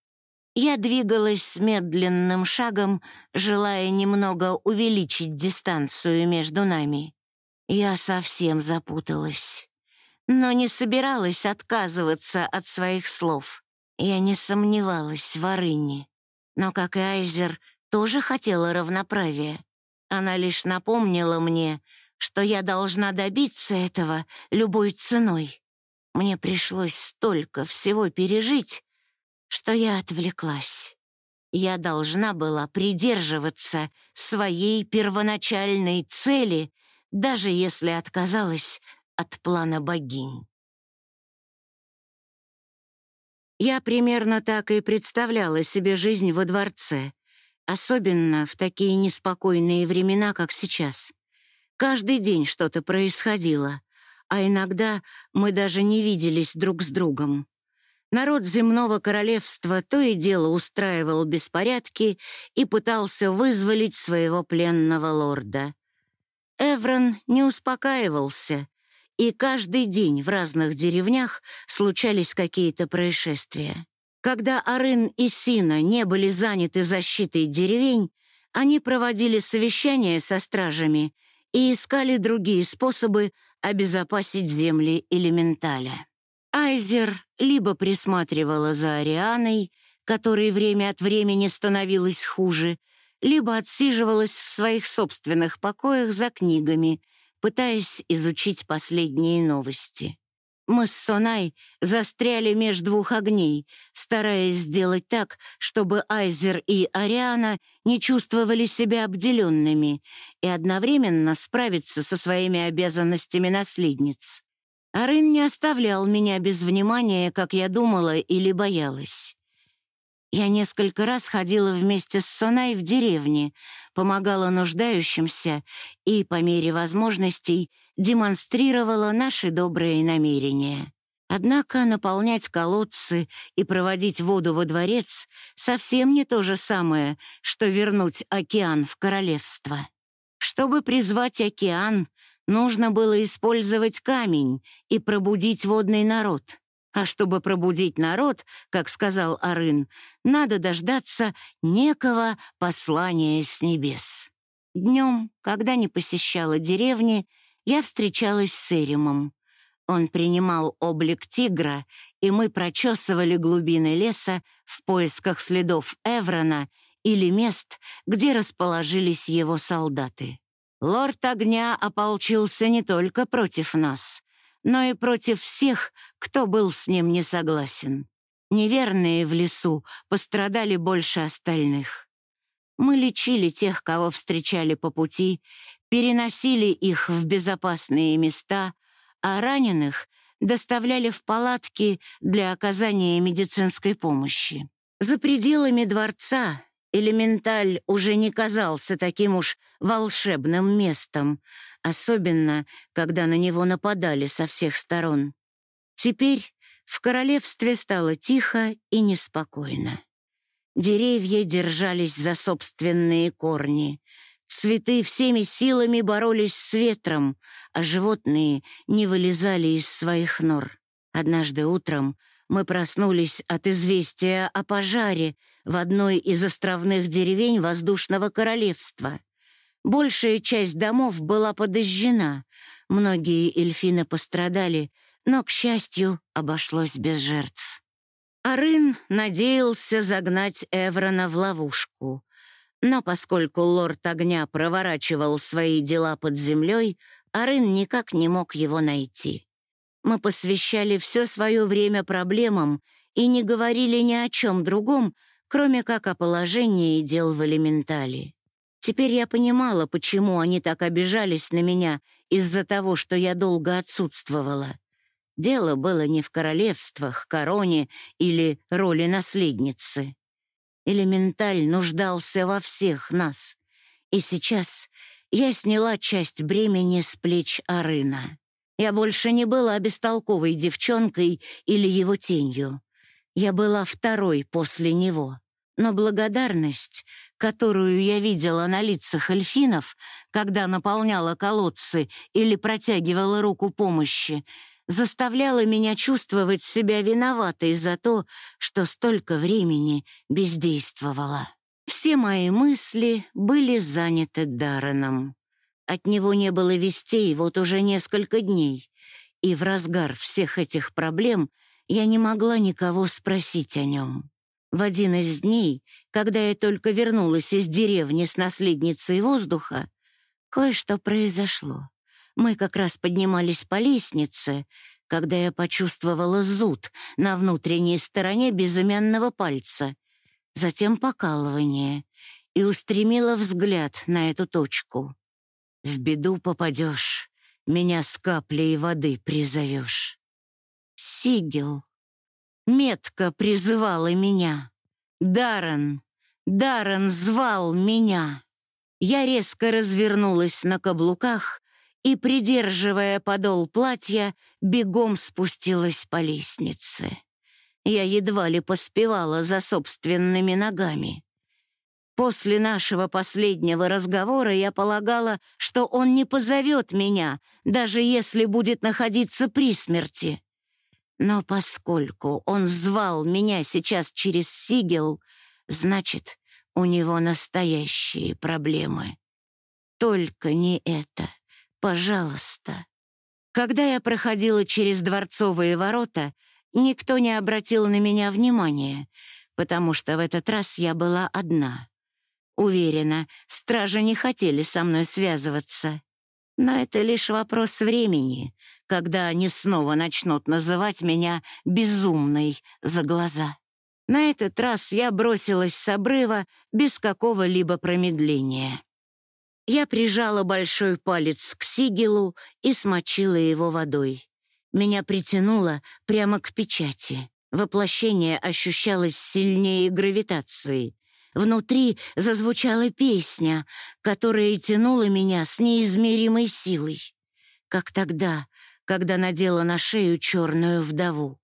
Я двигалась медленным шагом, желая немного увеличить дистанцию между нами. Я совсем запуталась, но не собиралась отказываться от своих слов. Я не сомневалась в Арыне, но, как и Айзер, тоже хотела равноправия. Она лишь напомнила мне, что я должна добиться этого любой ценой. Мне пришлось столько всего пережить, что я отвлеклась. Я должна была придерживаться своей первоначальной цели, даже если отказалась от плана богинь. Я примерно так и представляла себе жизнь во дворце, особенно в такие неспокойные времена, как сейчас. Каждый день что-то происходило, а иногда мы даже не виделись друг с другом. Народ земного королевства то и дело устраивал беспорядки и пытался вызволить своего пленного лорда. Эврон не успокаивался, и каждый день в разных деревнях случались какие-то происшествия. Когда Арын и Сина не были заняты защитой деревень, они проводили совещания со стражами и искали другие способы обезопасить земли элементаля. Айзер либо присматривала за Арианой, которой время от времени становилось хуже, либо отсиживалась в своих собственных покоях за книгами, пытаясь изучить последние новости. Мы с Сонай застряли меж двух огней, стараясь сделать так, чтобы Айзер и Ариана не чувствовали себя обделенными и одновременно справиться со своими обязанностями наследниц. Арын не оставлял меня без внимания, как я думала или боялась. Я несколько раз ходила вместе с Сонай в деревне, помогала нуждающимся и, по мере возможностей, демонстрировала наши добрые намерения. Однако наполнять колодцы и проводить воду во дворец совсем не то же самое, что вернуть океан в королевство. Чтобы призвать океан, нужно было использовать камень и пробудить водный народ. А чтобы пробудить народ, как сказал Арын, надо дождаться некого послания с небес. Днем, когда не посещала деревни, я встречалась с Эримом. Он принимал облик тигра, и мы прочесывали глубины леса в поисках следов Эврона или мест, где расположились его солдаты. Лорд Огня ополчился не только против нас, но и против всех, кто был с ним не согласен. Неверные в лесу пострадали больше остальных. Мы лечили тех, кого встречали по пути, переносили их в безопасные места, а раненых доставляли в палатки для оказания медицинской помощи. За пределами дворца Элементаль уже не казался таким уж волшебным местом, особенно когда на него нападали со всех сторон. Теперь в королевстве стало тихо и неспокойно. Деревья держались за собственные корни, цветы всеми силами боролись с ветром, а животные не вылезали из своих нор. Однажды утром мы проснулись от известия о пожаре в одной из островных деревень воздушного королевства. Большая часть домов была подожжена, многие эльфины пострадали, но, к счастью, обошлось без жертв. Арын надеялся загнать Эврона в ловушку. Но поскольку лорд огня проворачивал свои дела под землей, Арын никак не мог его найти. Мы посвящали все свое время проблемам и не говорили ни о чем другом, кроме как о положении дел в элементале. Теперь я понимала, почему они так обижались на меня из-за того, что я долго отсутствовала. Дело было не в королевствах, короне или роли наследницы. Элементаль нуждался во всех нас. И сейчас я сняла часть бремени с плеч Арына. Я больше не была бестолковой девчонкой или его тенью. Я была второй после него, но благодарность, которую я видела на лицах эльфинов, когда наполняла колодцы или протягивала руку помощи, заставляла меня чувствовать себя виноватой за то, что столько времени бездействовала. Все мои мысли были заняты Дарреном. От него не было вестей вот уже несколько дней, и в разгар всех этих проблем я не могла никого спросить о нем. В один из дней, когда я только вернулась из деревни с наследницей воздуха, кое-что произошло. Мы как раз поднимались по лестнице, когда я почувствовала зуд на внутренней стороне безымянного пальца, затем покалывание, и устремила взгляд на эту точку. В беду попадешь, меня с каплей воды призовешь. Сигел. Метка призывала меня. Даррен, Даррен звал меня. Я резко развернулась на каблуках и, придерживая подол платья, бегом спустилась по лестнице. Я едва ли поспевала за собственными ногами. После нашего последнего разговора я полагала, что он не позовет меня, даже если будет находиться при смерти. Но поскольку он звал меня сейчас через Сигел, значит, у него настоящие проблемы. Только не это. Пожалуйста. Когда я проходила через дворцовые ворота, никто не обратил на меня внимания, потому что в этот раз я была одна. Уверена, стражи не хотели со мной связываться. Но это лишь вопрос времени, когда они снова начнут называть меня безумной за глаза. На этот раз я бросилась с обрыва без какого-либо промедления. Я прижала большой палец к сигелу и смочила его водой. Меня притянуло прямо к печати. Воплощение ощущалось сильнее гравитации. Внутри зазвучала песня, которая тянула меня с неизмеримой силой. Как тогда, когда надела на шею черную вдову.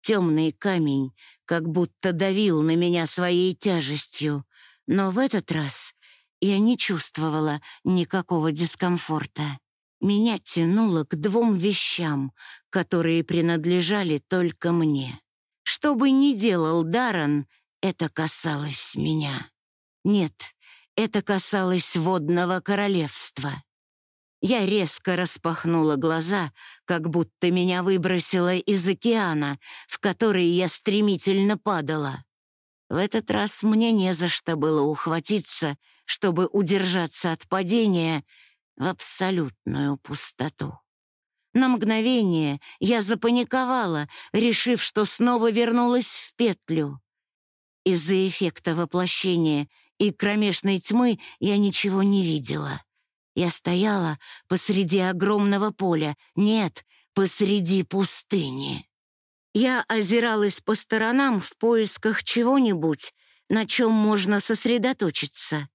Темный камень как будто давил на меня своей тяжестью, но в этот раз я не чувствовала никакого дискомфорта. Меня тянуло к двум вещам, которые принадлежали только мне. Что бы ни делал Даран, это касалось меня. Нет, это касалось водного королевства. Я резко распахнула глаза, как будто меня выбросило из океана, в который я стремительно падала. В этот раз мне не за что было ухватиться, чтобы удержаться от падения в абсолютную пустоту. На мгновение я запаниковала, решив, что снова вернулась в петлю. Из-за эффекта воплощения и кромешной тьмы я ничего не видела. Я стояла посреди огромного поля, нет, посреди пустыни. Я озиралась по сторонам в поисках чего-нибудь, на чем можно сосредоточиться.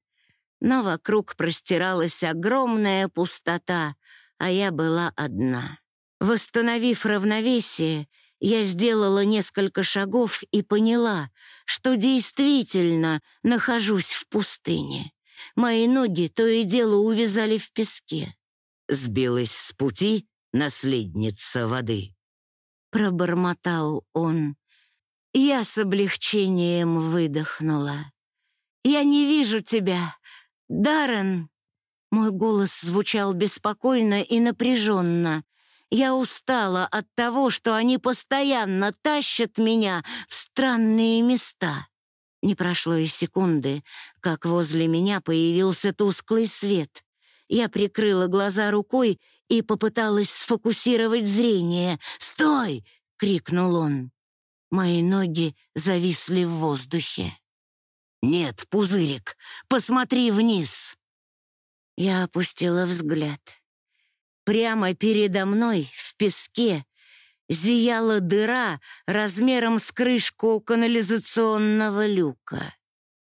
Но вокруг простиралась огромная пустота, а я была одна. Восстановив равновесие, я сделала несколько шагов и поняла, что действительно нахожусь в пустыне. Мои ноги то и дело увязали в песке. «Сбилась с пути наследница воды», — пробормотал он. Я с облегчением выдохнула. «Я не вижу тебя, Даррен!» Мой голос звучал беспокойно и напряженно. Я устала от того, что они постоянно тащат меня в странные места. Не прошло и секунды, как возле меня появился тусклый свет. Я прикрыла глаза рукой и попыталась сфокусировать зрение. «Стой!» — крикнул он. Мои ноги зависли в воздухе. «Нет, пузырик, посмотри вниз!» Я опустила взгляд. Прямо передо мной, в песке, зияла дыра размером с крышку канализационного люка.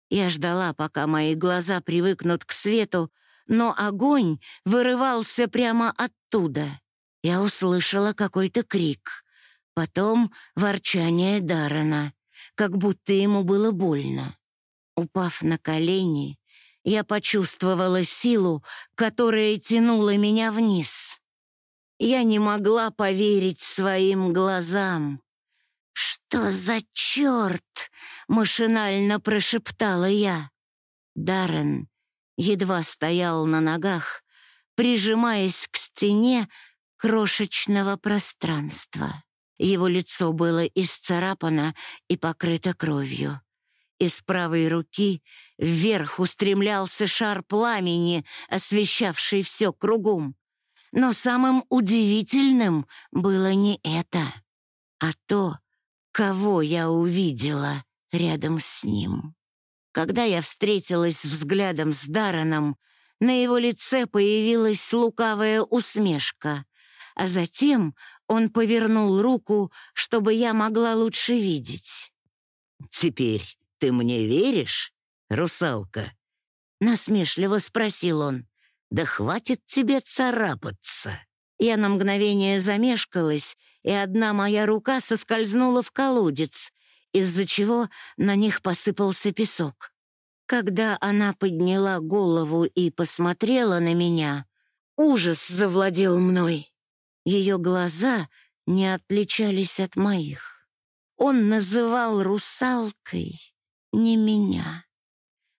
Я ждала, пока мои глаза привыкнут к свету, но огонь вырывался прямо оттуда. Я услышала какой-то крик. Потом ворчание Дарана, как будто ему было больно. Упав на колени, я почувствовала силу, которая тянула меня вниз. Я не могла поверить своим глазам. «Что за черт?» — машинально прошептала я. Даррен едва стоял на ногах, прижимаясь к стене крошечного пространства. Его лицо было исцарапано и покрыто кровью. Из правой руки вверх устремлялся шар пламени, освещавший все кругом. Но самым удивительным было не это, а то, кого я увидела рядом с ним. Когда я встретилась взглядом с Дараном, на его лице появилась лукавая усмешка, а затем он повернул руку, чтобы я могла лучше видеть. «Теперь «Ты мне веришь, русалка?» Насмешливо спросил он. «Да хватит тебе царапаться!» Я на мгновение замешкалась, и одна моя рука соскользнула в колодец, из-за чего на них посыпался песок. Когда она подняла голову и посмотрела на меня, ужас завладел мной. Ее глаза не отличались от моих. Он называл русалкой не меня.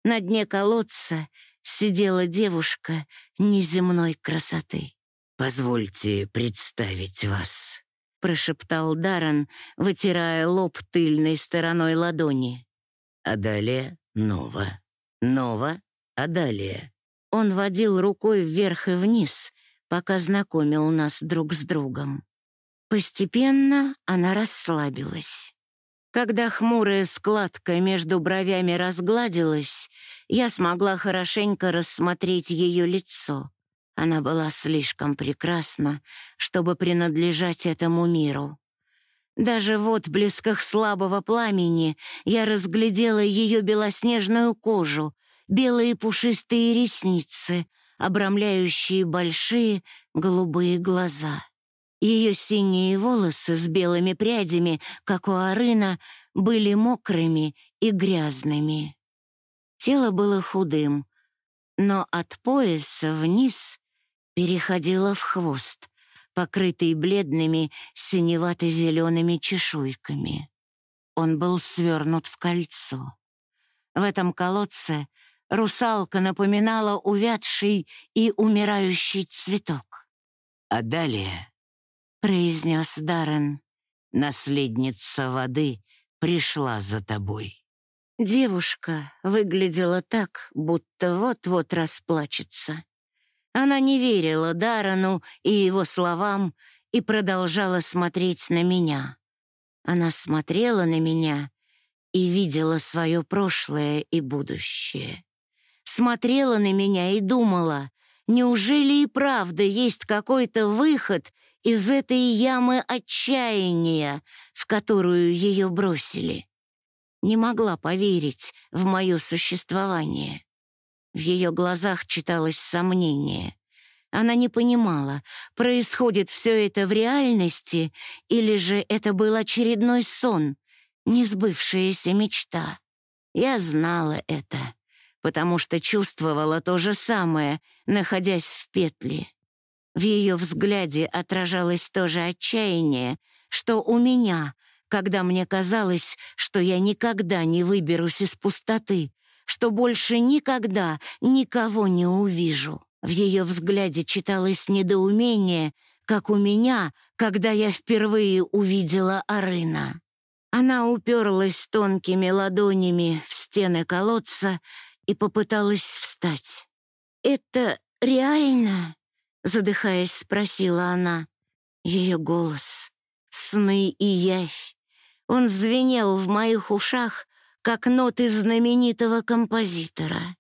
На дне колодца сидела девушка неземной красоты. «Позвольте представить вас», — прошептал Даррен, вытирая лоб тыльной стороной ладони. «Адалия Нова. Нова Адалия». Он водил рукой вверх и вниз, пока знакомил нас друг с другом. Постепенно она расслабилась. Когда хмурая складка между бровями разгладилась, я смогла хорошенько рассмотреть ее лицо. Она была слишком прекрасна, чтобы принадлежать этому миру. Даже в отблесках слабого пламени я разглядела ее белоснежную кожу, белые пушистые ресницы, обрамляющие большие голубые глаза. Ее синие волосы с белыми прядями, как у Арына, были мокрыми и грязными. Тело было худым, но от пояса вниз переходило в хвост, покрытый бледными синевато-зелеными чешуйками. Он был свернут в кольцо. В этом колодце русалка напоминала увядший и умирающий цветок. А далее произнес Даррен. «Наследница воды пришла за тобой». Девушка выглядела так, будто вот-вот расплачется. Она не верила Дарану и его словам и продолжала смотреть на меня. Она смотрела на меня и видела свое прошлое и будущее. Смотрела на меня и думала, неужели и правда есть какой-то выход из этой ямы отчаяния, в которую ее бросили. Не могла поверить в мое существование. В ее глазах читалось сомнение. Она не понимала, происходит все это в реальности или же это был очередной сон, несбывшаяся мечта. Я знала это, потому что чувствовала то же самое, находясь в петле. В ее взгляде отражалось то же отчаяние, что у меня, когда мне казалось, что я никогда не выберусь из пустоты, что больше никогда никого не увижу. В ее взгляде читалось недоумение, как у меня, когда я впервые увидела Арына. Она уперлась тонкими ладонями в стены колодца и попыталась встать. «Это реально?» Задыхаясь, спросила она. Ее голос, сны и явь. Он звенел в моих ушах, как ноты знаменитого композитора.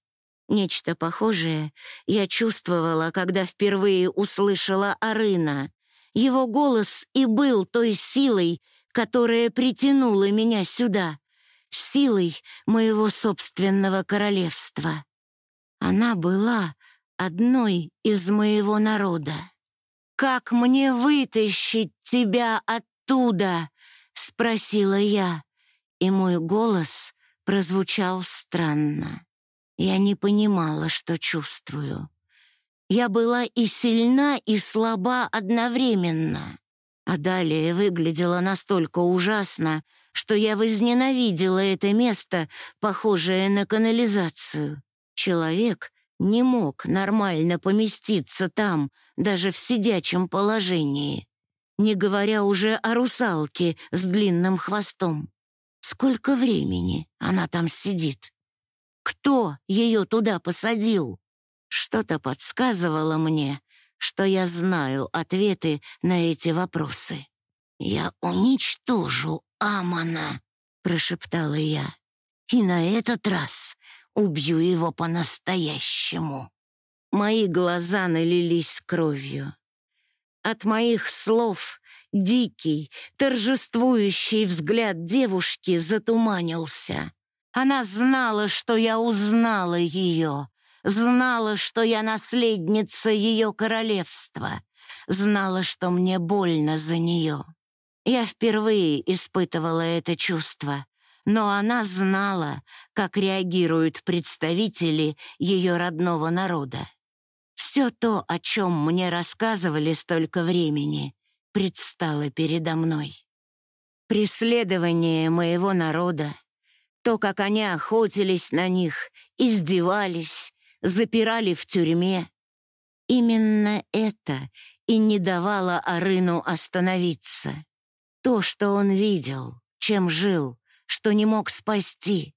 Нечто похожее я чувствовала, когда впервые услышала Арына. Его голос и был той силой, которая притянула меня сюда, силой моего собственного королевства. Она была одной из моего народа. Как мне вытащить тебя оттуда? оттуда?» — спросила я, и мой голос прозвучал странно. Я не понимала, что чувствую. Я была и сильна, и слаба одновременно. А далее выглядело настолько ужасно, что я возненавидела это место, похожее на канализацию. Человек не мог нормально поместиться там, даже в сидячем положении, не говоря уже о русалке с длинным хвостом. Сколько времени она там сидит? Кто ее туда посадил? Что-то подсказывало мне, что я знаю ответы на эти вопросы. «Я уничтожу Амана», — прошептала я. «И на этот раз убью его по-настоящему». Мои глаза налились кровью. От моих слов дикий, торжествующий взгляд девушки затуманился. Она знала, что я узнала ее, знала, что я наследница ее королевства, знала, что мне больно за нее. Я впервые испытывала это чувство, но она знала, как реагируют представители ее родного народа. Все то, о чем мне рассказывали столько времени, предстало передо мной. Преследование моего народа, то, как они охотились на них, издевались, запирали в тюрьме. Именно это и не давало Арыну остановиться. То, что он видел, чем жил, что не мог спасти.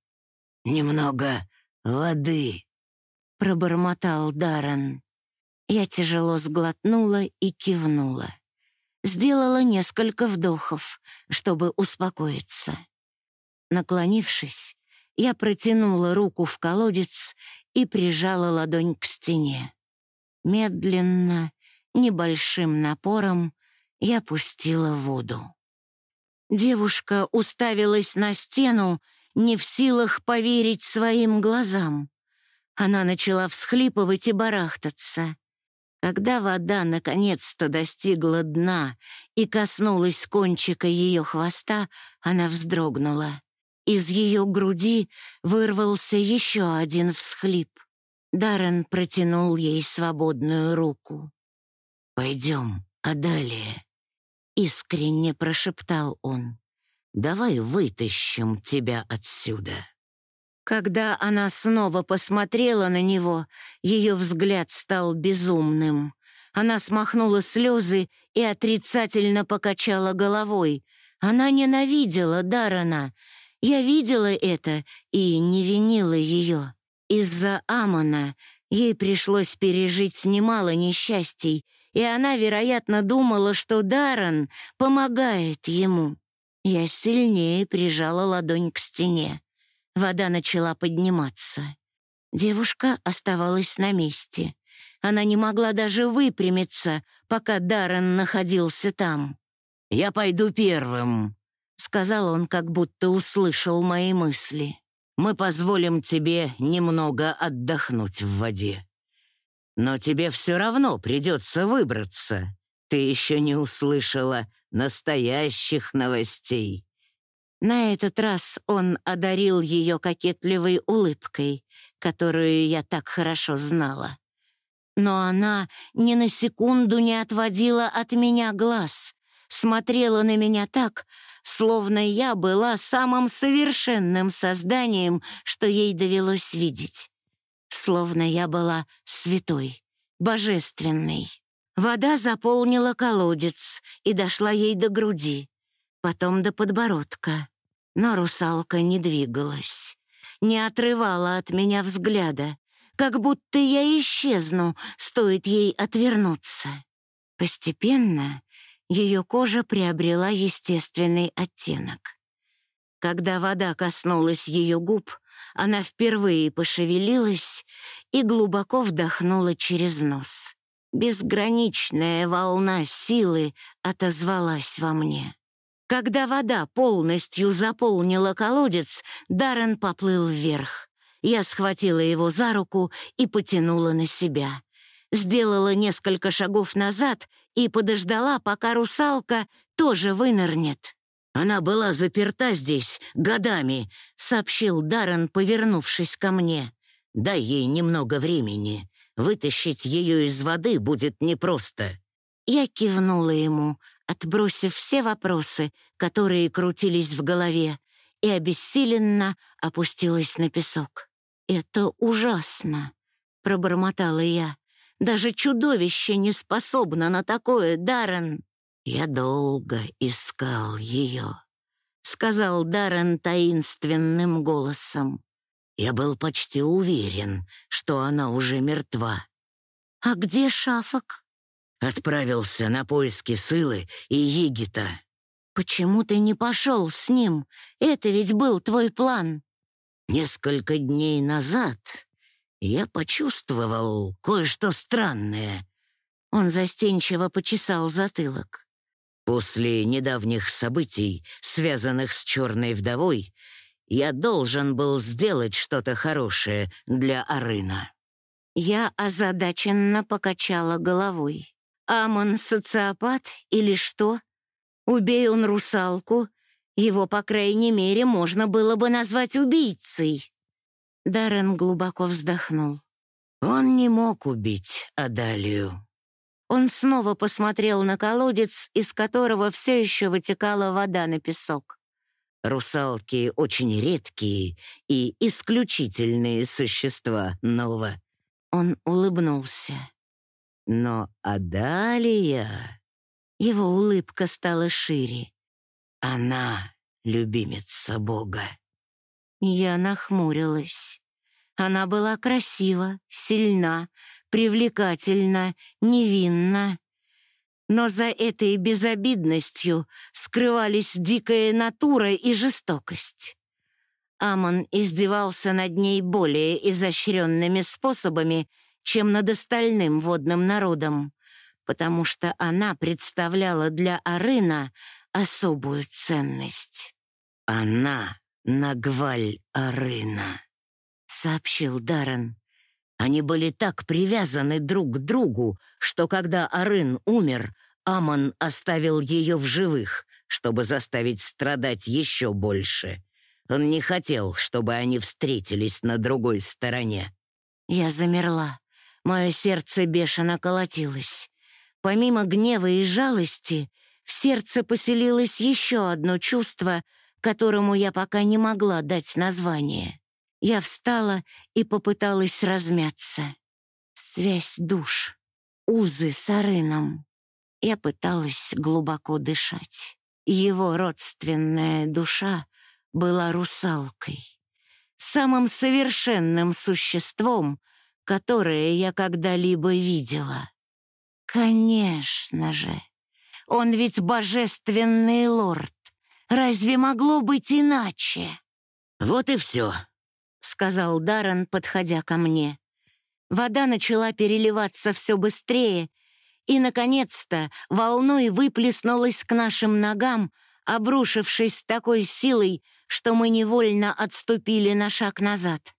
«Немного воды», — пробормотал Даррен. Я тяжело сглотнула и кивнула. Сделала несколько вдохов, чтобы успокоиться. Наклонившись, я протянула руку в колодец и прижала ладонь к стене. Медленно, небольшим напором я пустила воду. Девушка уставилась на стену, не в силах поверить своим глазам. Она начала всхлипывать и барахтаться. Когда вода наконец-то достигла дна и коснулась кончика ее хвоста, она вздрогнула. Из ее груди вырвался еще один всхлип. Даррен протянул ей свободную руку. «Пойдем, а далее?» — искренне прошептал он. «Давай вытащим тебя отсюда». Когда она снова посмотрела на него, ее взгляд стал безумным. Она смахнула слезы и отрицательно покачала головой. Она ненавидела Дарана. Я видела это и не винила ее. Из-за Амона ей пришлось пережить немало несчастий, и она, вероятно, думала, что Даран помогает ему. Я сильнее прижала ладонь к стене. Вода начала подниматься. Девушка оставалась на месте. Она не могла даже выпрямиться, пока Даррен находился там. «Я пойду первым», — сказал он, как будто услышал мои мысли. «Мы позволим тебе немного отдохнуть в воде. Но тебе все равно придется выбраться. Ты еще не услышала настоящих новостей». На этот раз он одарил ее кокетливой улыбкой, которую я так хорошо знала. Но она ни на секунду не отводила от меня глаз, смотрела на меня так, словно я была самым совершенным созданием, что ей довелось видеть. Словно я была святой, божественной. Вода заполнила колодец и дошла ей до груди потом до подбородка. Но русалка не двигалась, не отрывала от меня взгляда, как будто я исчезну, стоит ей отвернуться. Постепенно ее кожа приобрела естественный оттенок. Когда вода коснулась ее губ, она впервые пошевелилась и глубоко вдохнула через нос. Безграничная волна силы отозвалась во мне. Когда вода полностью заполнила колодец, Даррен поплыл вверх. Я схватила его за руку и потянула на себя. Сделала несколько шагов назад и подождала, пока русалка тоже вынырнет. «Она была заперта здесь годами», — сообщил Даррен, повернувшись ко мне. «Дай ей немного времени. Вытащить ее из воды будет непросто». Я кивнула ему, отбросив все вопросы, которые крутились в голове, и обессиленно опустилась на песок. «Это ужасно», — пробормотала я. «Даже чудовище не способно на такое, Даррен». «Я долго искал ее», — сказал Даррен таинственным голосом. Я был почти уверен, что она уже мертва. «А где Шафок?» Отправился на поиски Сылы и Егита. «Почему ты не пошел с ним? Это ведь был твой план». Несколько дней назад я почувствовал кое-что странное. Он застенчиво почесал затылок. После недавних событий, связанных с черной вдовой, я должен был сделать что-то хорошее для Арына. Я озадаченно покачала головой. Амон социопат или что? Убей он русалку, его, по крайней мере, можно было бы назвать убийцей. Даррен глубоко вздохнул. Он не мог убить Адалию. Он снова посмотрел на колодец, из которого все еще вытекала вода на песок. Русалки очень редкие и исключительные существа, Нова. Он улыбнулся. Но Адалия... Его улыбка стала шире. Она любимица Бога. Я нахмурилась. Она была красива, сильна, привлекательна, невинна. Но за этой безобидностью скрывались дикая натура и жестокость. Амон издевался над ней более изощренными способами, чем над остальным водным народом, потому что она представляла для Арына особую ценность. «Она Нагваль Арына», — сообщил Даррен. Они были так привязаны друг к другу, что когда Арын умер, Амон оставил ее в живых, чтобы заставить страдать еще больше. Он не хотел, чтобы они встретились на другой стороне. Я замерла. Мое сердце бешено колотилось. Помимо гнева и жалости, в сердце поселилось еще одно чувство, которому я пока не могла дать название. Я встала и попыталась размяться. Связь душ, узы с Арыном. Я пыталась глубоко дышать. Его родственная душа была русалкой, самым совершенным существом, которое я когда-либо видела. Конечно же, он ведь божественный лорд. Разве могло быть иначе? Вот и все, — сказал Даррен, подходя ко мне. Вода начала переливаться все быстрее, и, наконец-то, волной выплеснулась к нашим ногам, обрушившись с такой силой, что мы невольно отступили на шаг назад.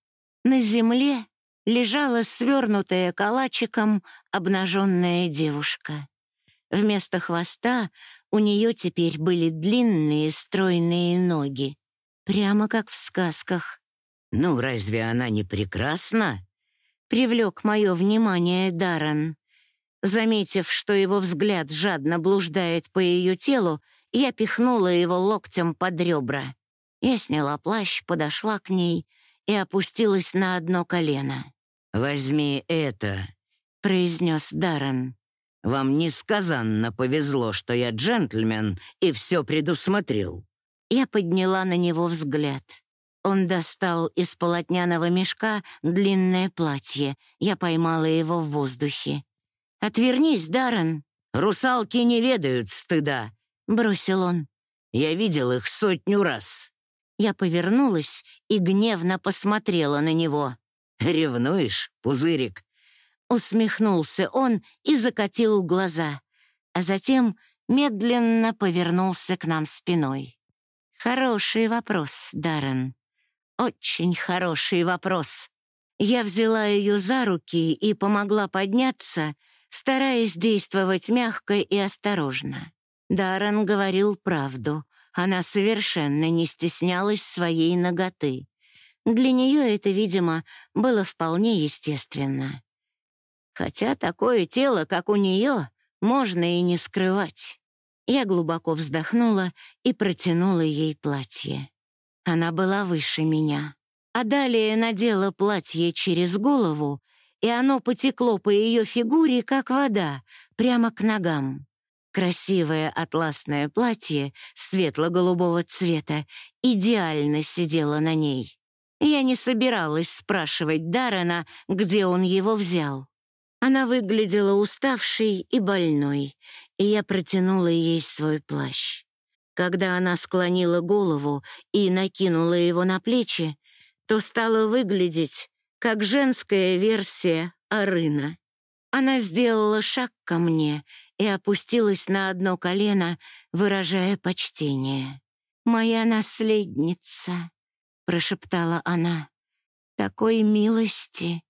На земле лежала свернутая калачиком обнаженная девушка. Вместо хвоста у нее теперь были длинные стройные ноги, прямо как в сказках. «Ну, разве она не прекрасна?» Привлек мое внимание Даррен. Заметив, что его взгляд жадно блуждает по ее телу, я пихнула его локтем под ребра. Я сняла плащ, подошла к ней и опустилась на одно колено. «Возьми это», — произнес Даррен. «Вам несказанно повезло, что я джентльмен и все предусмотрел». Я подняла на него взгляд. Он достал из полотняного мешка длинное платье. Я поймала его в воздухе. «Отвернись, Даррен!» «Русалки не ведают стыда», — бросил он. «Я видел их сотню раз». Я повернулась и гневно посмотрела на него. «Ревнуешь, пузырик?» Усмехнулся он и закатил глаза, а затем медленно повернулся к нам спиной. «Хороший вопрос, Даррен. Очень хороший вопрос. Я взяла ее за руки и помогла подняться, стараясь действовать мягко и осторожно. Даррен говорил правду. Она совершенно не стеснялась своей ноготы. Для нее это, видимо, было вполне естественно. Хотя такое тело, как у нее, можно и не скрывать. Я глубоко вздохнула и протянула ей платье. Она была выше меня. А далее надела платье через голову, и оно потекло по ее фигуре, как вода, прямо к ногам. Красивое атласное платье светло-голубого цвета идеально сидело на ней. Я не собиралась спрашивать Дарана, где он его взял. Она выглядела уставшей и больной, и я протянула ей свой плащ. Когда она склонила голову и накинула его на плечи, то стала выглядеть как женская версия Арына. Она сделала шаг ко мне и опустилась на одно колено, выражая почтение. «Моя наследница», — прошептала она, — «такой милости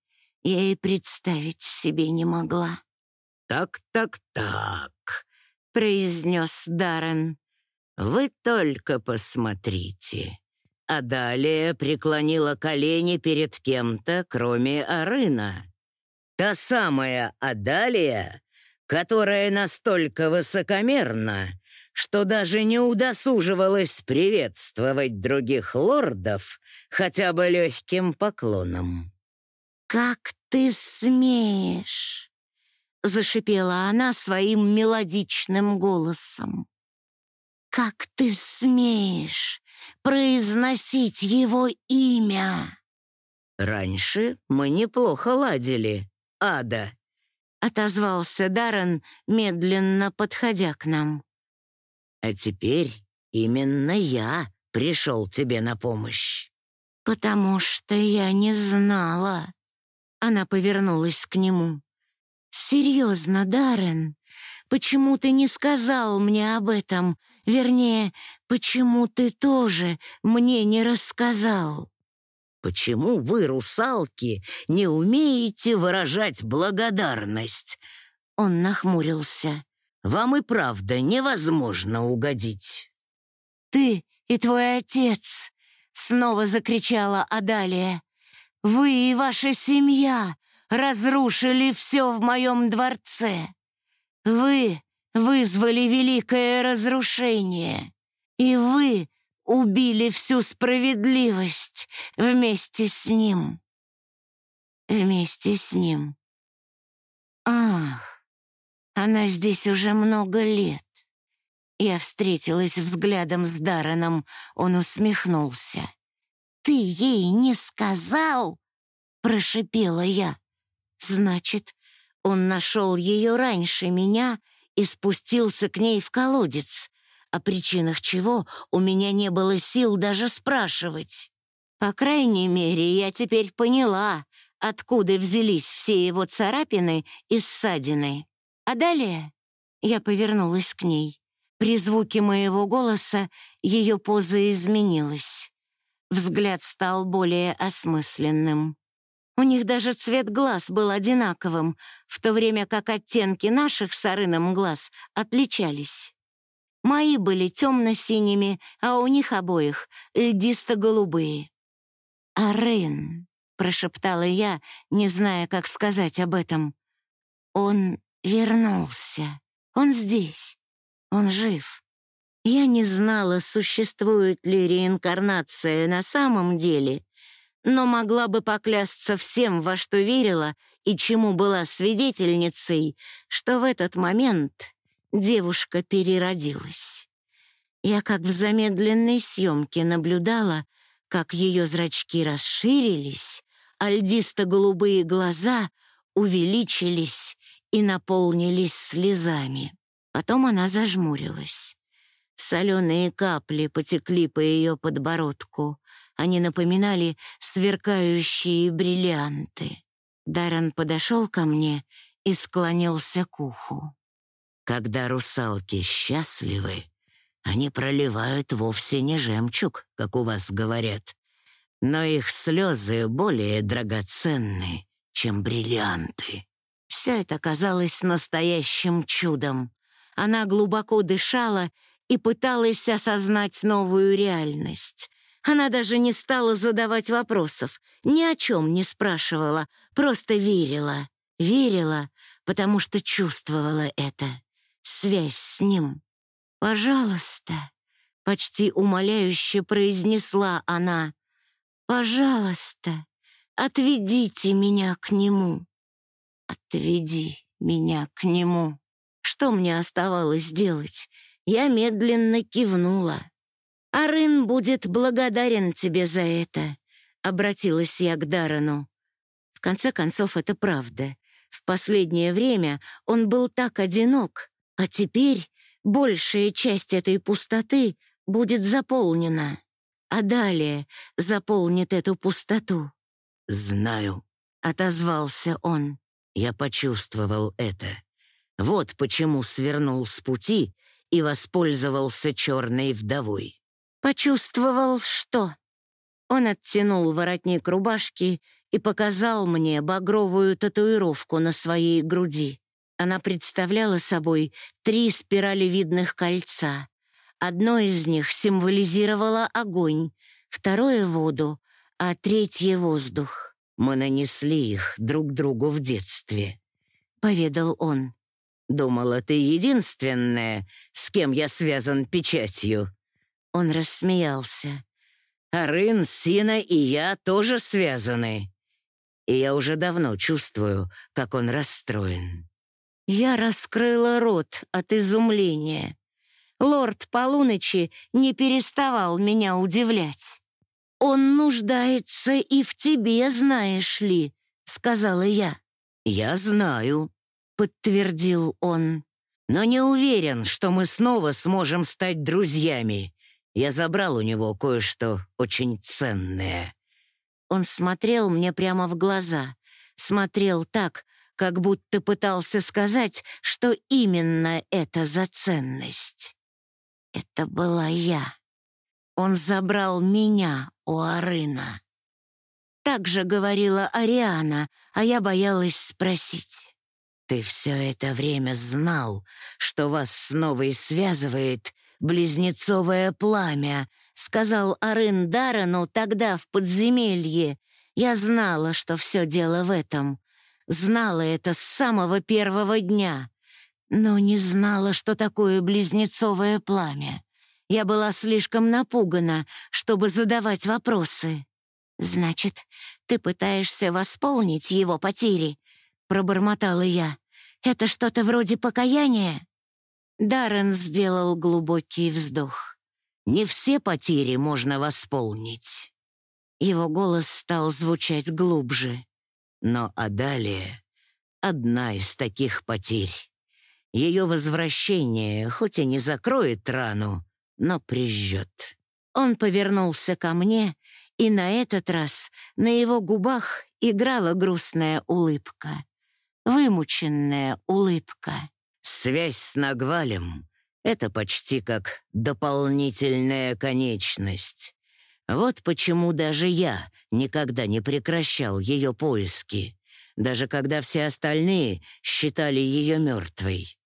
я и представить себе не могла». «Так-так-так», — произнес Даррен, — «вы только посмотрите». А преклонила колени перед кем-то, кроме Арына. Та самая Адалия, которая настолько высокомерна, что даже не удосуживалась приветствовать других лордов хотя бы легким поклоном. «Как ты смеешь!» — зашипела она своим мелодичным голосом. «Как ты смеешь произносить его имя?» «Раньше мы неплохо ладили, Ада», — отозвался Даррен, медленно подходя к нам. «А теперь именно я пришел тебе на помощь». «Потому что я не знала». Она повернулась к нему. «Серьезно, Даррен, почему ты не сказал мне об этом? Вернее, почему ты тоже мне не рассказал?» Почему вы, русалки, не умеете выражать благодарность?» Он нахмурился. «Вам и правда невозможно угодить». «Ты и твой отец!» — снова закричала Адалия. «Вы и ваша семья разрушили все в моем дворце. Вы вызвали великое разрушение, и вы убили всю справедливость вместе с ним. Вместе с ним. Ах, она здесь уже много лет. Я встретилась взглядом с Дараном, он усмехнулся. «Ты ей не сказал?» — прошипела я. «Значит, он нашел ее раньше меня и спустился к ней в колодец, о причинах чего у меня не было сил даже спрашивать. По крайней мере, я теперь поняла, откуда взялись все его царапины и ссадины. А далее я повернулась к ней. При звуке моего голоса ее поза изменилась. Взгляд стал более осмысленным. У них даже цвет глаз был одинаковым, в то время как оттенки наших с Арыном глаз отличались. Мои были темно-синими, а у них обоих льдисто-голубые. «Арен», — прошептала я, не зная, как сказать об этом. «Он вернулся. Он здесь. Он жив». Я не знала, существует ли реинкарнация на самом деле, но могла бы поклясться всем, во что верила и чему была свидетельницей, что в этот момент девушка переродилась. Я как в замедленной съемке наблюдала, как ее зрачки расширились, а льдисто-голубые глаза увеличились и наполнились слезами. Потом она зажмурилась. Соленые капли потекли по ее подбородку. Они напоминали сверкающие бриллианты. Даррен подошел ко мне и склонился к уху. Когда русалки счастливы, они проливают вовсе не жемчуг, как у вас говорят, но их слезы более драгоценны, чем бриллианты. Все это казалось настоящим чудом. Она глубоко дышала и пыталась осознать новую реальность. Она даже не стала задавать вопросов, ни о чем не спрашивала, просто верила. Верила, потому что чувствовала это. Связь с ним. «Пожалуйста», — почти умоляюще произнесла она, «пожалуйста, отведите меня к нему». «Отведи меня к нему». Что мне оставалось делать? Я медленно кивнула. «Арын будет благодарен тебе за это», — обратилась я к Дарану. В конце концов, это правда. В последнее время он был так одинок, а теперь большая часть этой пустоты будет заполнена. А далее заполнит эту пустоту. «Знаю», — отозвался он. «Я почувствовал это. Вот почему свернул с пути и воспользовался черной вдовой». «Почувствовал что?» Он оттянул воротник рубашки и показал мне багровую татуировку на своей груди. Она представляла собой три спиралевидных кольца. Одно из них символизировало огонь, второе — воду, а третье — воздух. «Мы нанесли их друг другу в детстве», — поведал он. «Думала, ты единственная, с кем я связан печатью». Он рассмеялся. «Арын, Сина и я тоже связаны и я уже давно чувствую, как он расстроен. Я раскрыла рот от изумления. Лорд Полуночи не переставал меня удивлять. «Он нуждается и в тебе, знаешь ли», — сказала я. «Я знаю», — подтвердил он. «Но не уверен, что мы снова сможем стать друзьями. Я забрал у него кое-что очень ценное». Он смотрел мне прямо в глаза, смотрел так, как будто пытался сказать, что именно это за ценность. Это была я. Он забрал меня у Арына. Так же говорила Ариана, а я боялась спросить. «Ты все это время знал, что вас снова и связывает близнецовое пламя», сказал Арын Дарану тогда в подземелье. Я знала, что все дело в этом. Знала это с самого первого дня. Но не знала, что такое близнецовое пламя. Я была слишком напугана, чтобы задавать вопросы. «Значит, ты пытаешься восполнить его потери?» — пробормотала я. «Это что-то вроде покаяния?» Даррен сделал глубокий вздох. Не все потери можно восполнить. Его голос стал звучать глубже. Но Адалия — одна из таких потерь. Ее возвращение хоть и не закроет рану, но прижжет. Он повернулся ко мне, и на этот раз на его губах играла грустная улыбка. Вымученная улыбка. Связь с Нагвалем это почти как дополнительная конечность. Вот почему даже я никогда не прекращал ее поиски, даже когда все остальные считали ее мертвой.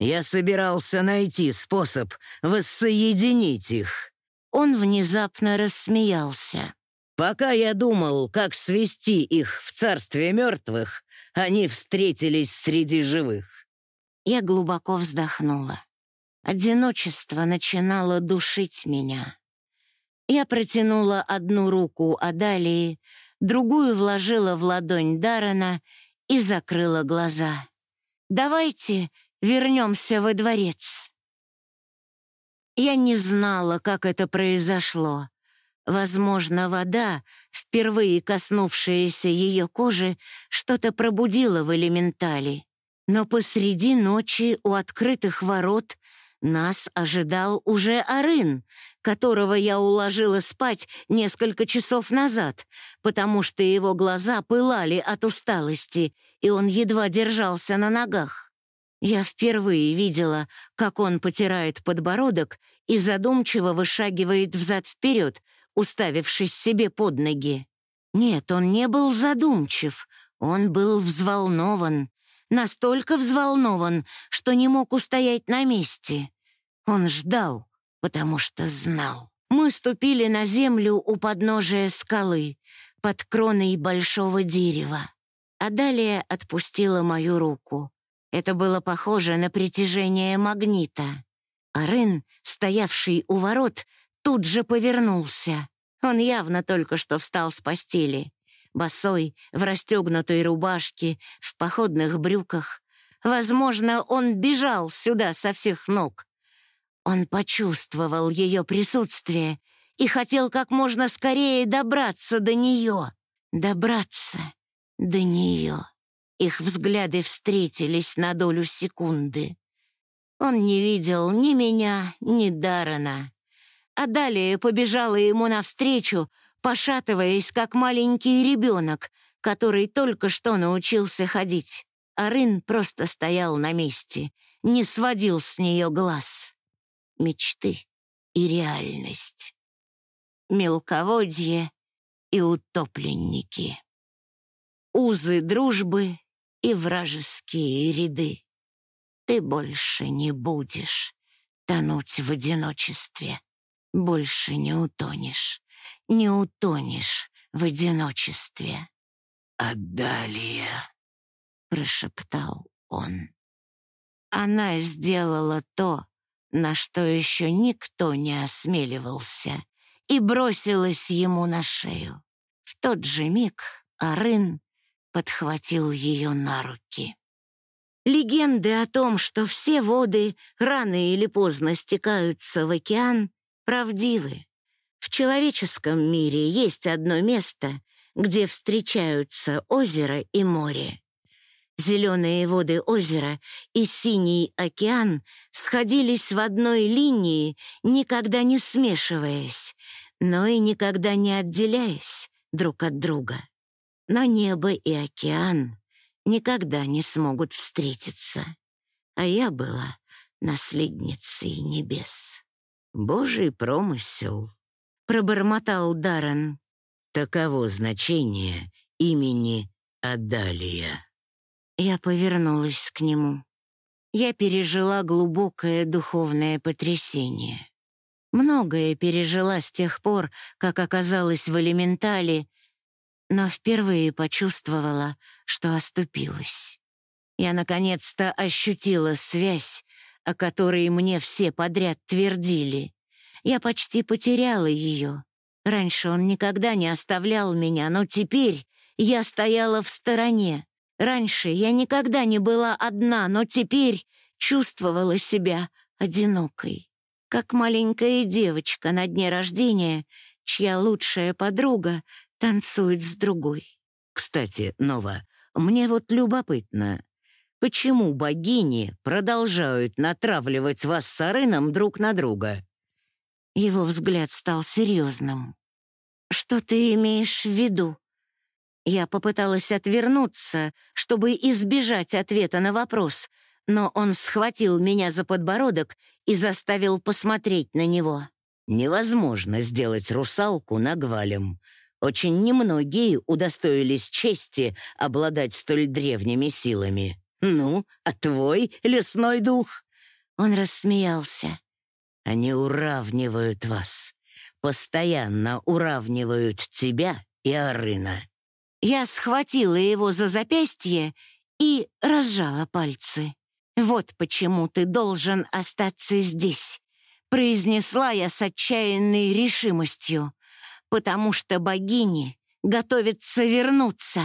Я собирался найти способ воссоединить их. Он внезапно рассмеялся. Пока я думал, как свести их в царстве мертвых, они встретились среди живых. Я глубоко вздохнула. Одиночество начинало душить меня. Я протянула одну руку Адалии, другую вложила в ладонь Дарана и закрыла глаза. «Давайте вернемся во дворец». Я не знала, как это произошло. Возможно, вода, впервые коснувшаяся ее кожи, что-то пробудила в элементале. Но посреди ночи у открытых ворот нас ожидал уже Арын, которого я уложила спать несколько часов назад, потому что его глаза пылали от усталости, и он едва держался на ногах. Я впервые видела, как он потирает подбородок и задумчиво вышагивает взад-вперед, уставившись себе под ноги. Нет, он не был задумчив, он был взволнован. Настолько взволнован, что не мог устоять на месте. Он ждал, потому что знал. Мы ступили на землю у подножия скалы, под кроной большого дерева. А далее отпустила мою руку. Это было похоже на притяжение магнита. Арен, стоявший у ворот, тут же повернулся. Он явно только что встал с постели. Босой, в расстегнутой рубашке, в походных брюках. Возможно, он бежал сюда со всех ног. Он почувствовал ее присутствие и хотел как можно скорее добраться до нее. Добраться до нее. Их взгляды встретились на долю секунды. Он не видел ни меня, ни Дарана. А далее побежала ему навстречу, пошатываясь, как маленький ребенок, который только что научился ходить. А Рын просто стоял на месте, не сводил с нее глаз. Мечты и реальность. Мелководье и утопленники. Узы дружбы и вражеские ряды. Ты больше не будешь тонуть в одиночестве. Больше не утонешь, не утонешь в одиночестве. «Адалия», — прошептал он. Она сделала то, на что еще никто не осмеливался, и бросилась ему на шею. В тот же миг Арын подхватил ее на руки. Легенды о том, что все воды рано или поздно стекаются в океан, правдивы. В человеческом мире есть одно место, где встречаются озеро и море. Зеленые воды озера и синий океан сходились в одной линии, никогда не смешиваясь, но и никогда не отделяясь друг от друга но небо и океан никогда не смогут встретиться. А я была наследницей небес. Божий промысел, пробормотал Даррен. Таково значение имени Адалия. Я повернулась к нему. Я пережила глубокое духовное потрясение. Многое пережила с тех пор, как оказалась в элементале но впервые почувствовала, что оступилась. Я наконец-то ощутила связь, о которой мне все подряд твердили. Я почти потеряла ее. Раньше он никогда не оставлял меня, но теперь я стояла в стороне. Раньше я никогда не была одна, но теперь чувствовала себя одинокой. Как маленькая девочка на дне рождения, чья лучшая подруга танцует с другой. Кстати, Нова, мне вот любопытно, почему богини продолжают натравливать вас с Арыном друг на друга? Его взгляд стал серьезным. Что ты имеешь в виду? Я попыталась отвернуться, чтобы избежать ответа на вопрос, но он схватил меня за подбородок и заставил посмотреть на него. Невозможно сделать русалку нагвалем. Очень немногие удостоились чести обладать столь древними силами. Ну, а твой лесной дух?» Он рассмеялся. «Они уравнивают вас. Постоянно уравнивают тебя и Арына». Я схватила его за запястье и разжала пальцы. «Вот почему ты должен остаться здесь», — произнесла я с отчаянной решимостью потому что богини готовятся вернуться.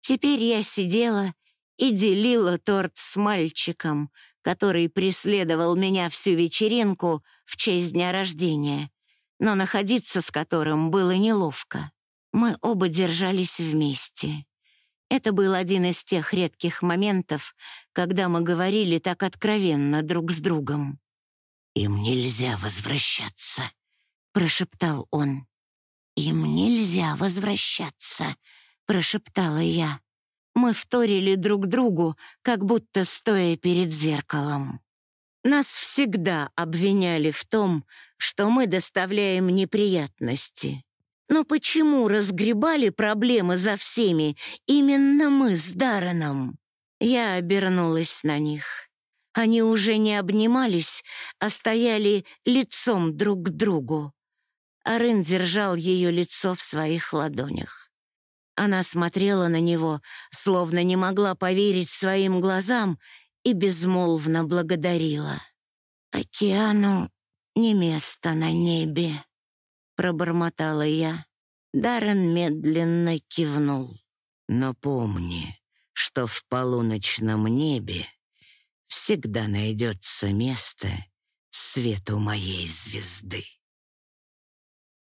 Теперь я сидела и делила торт с мальчиком, который преследовал меня всю вечеринку в честь дня рождения, но находиться с которым было неловко. Мы оба держались вместе. Это был один из тех редких моментов, когда мы говорили так откровенно друг с другом. «Им нельзя возвращаться», — прошептал он. «Им нельзя возвращаться», — прошептала я. Мы вторили друг другу, как будто стоя перед зеркалом. Нас всегда обвиняли в том, что мы доставляем неприятности. Но почему разгребали проблемы за всеми именно мы с Дарреном? Я обернулась на них. Они уже не обнимались, а стояли лицом друг к другу. Арын держал ее лицо в своих ладонях. Она смотрела на него, словно не могла поверить своим глазам, и безмолвно благодарила. «Океану не место на небе», — пробормотала я. Даррен медленно кивнул. «Но помни, что в полуночном небе всегда найдется место свету моей звезды».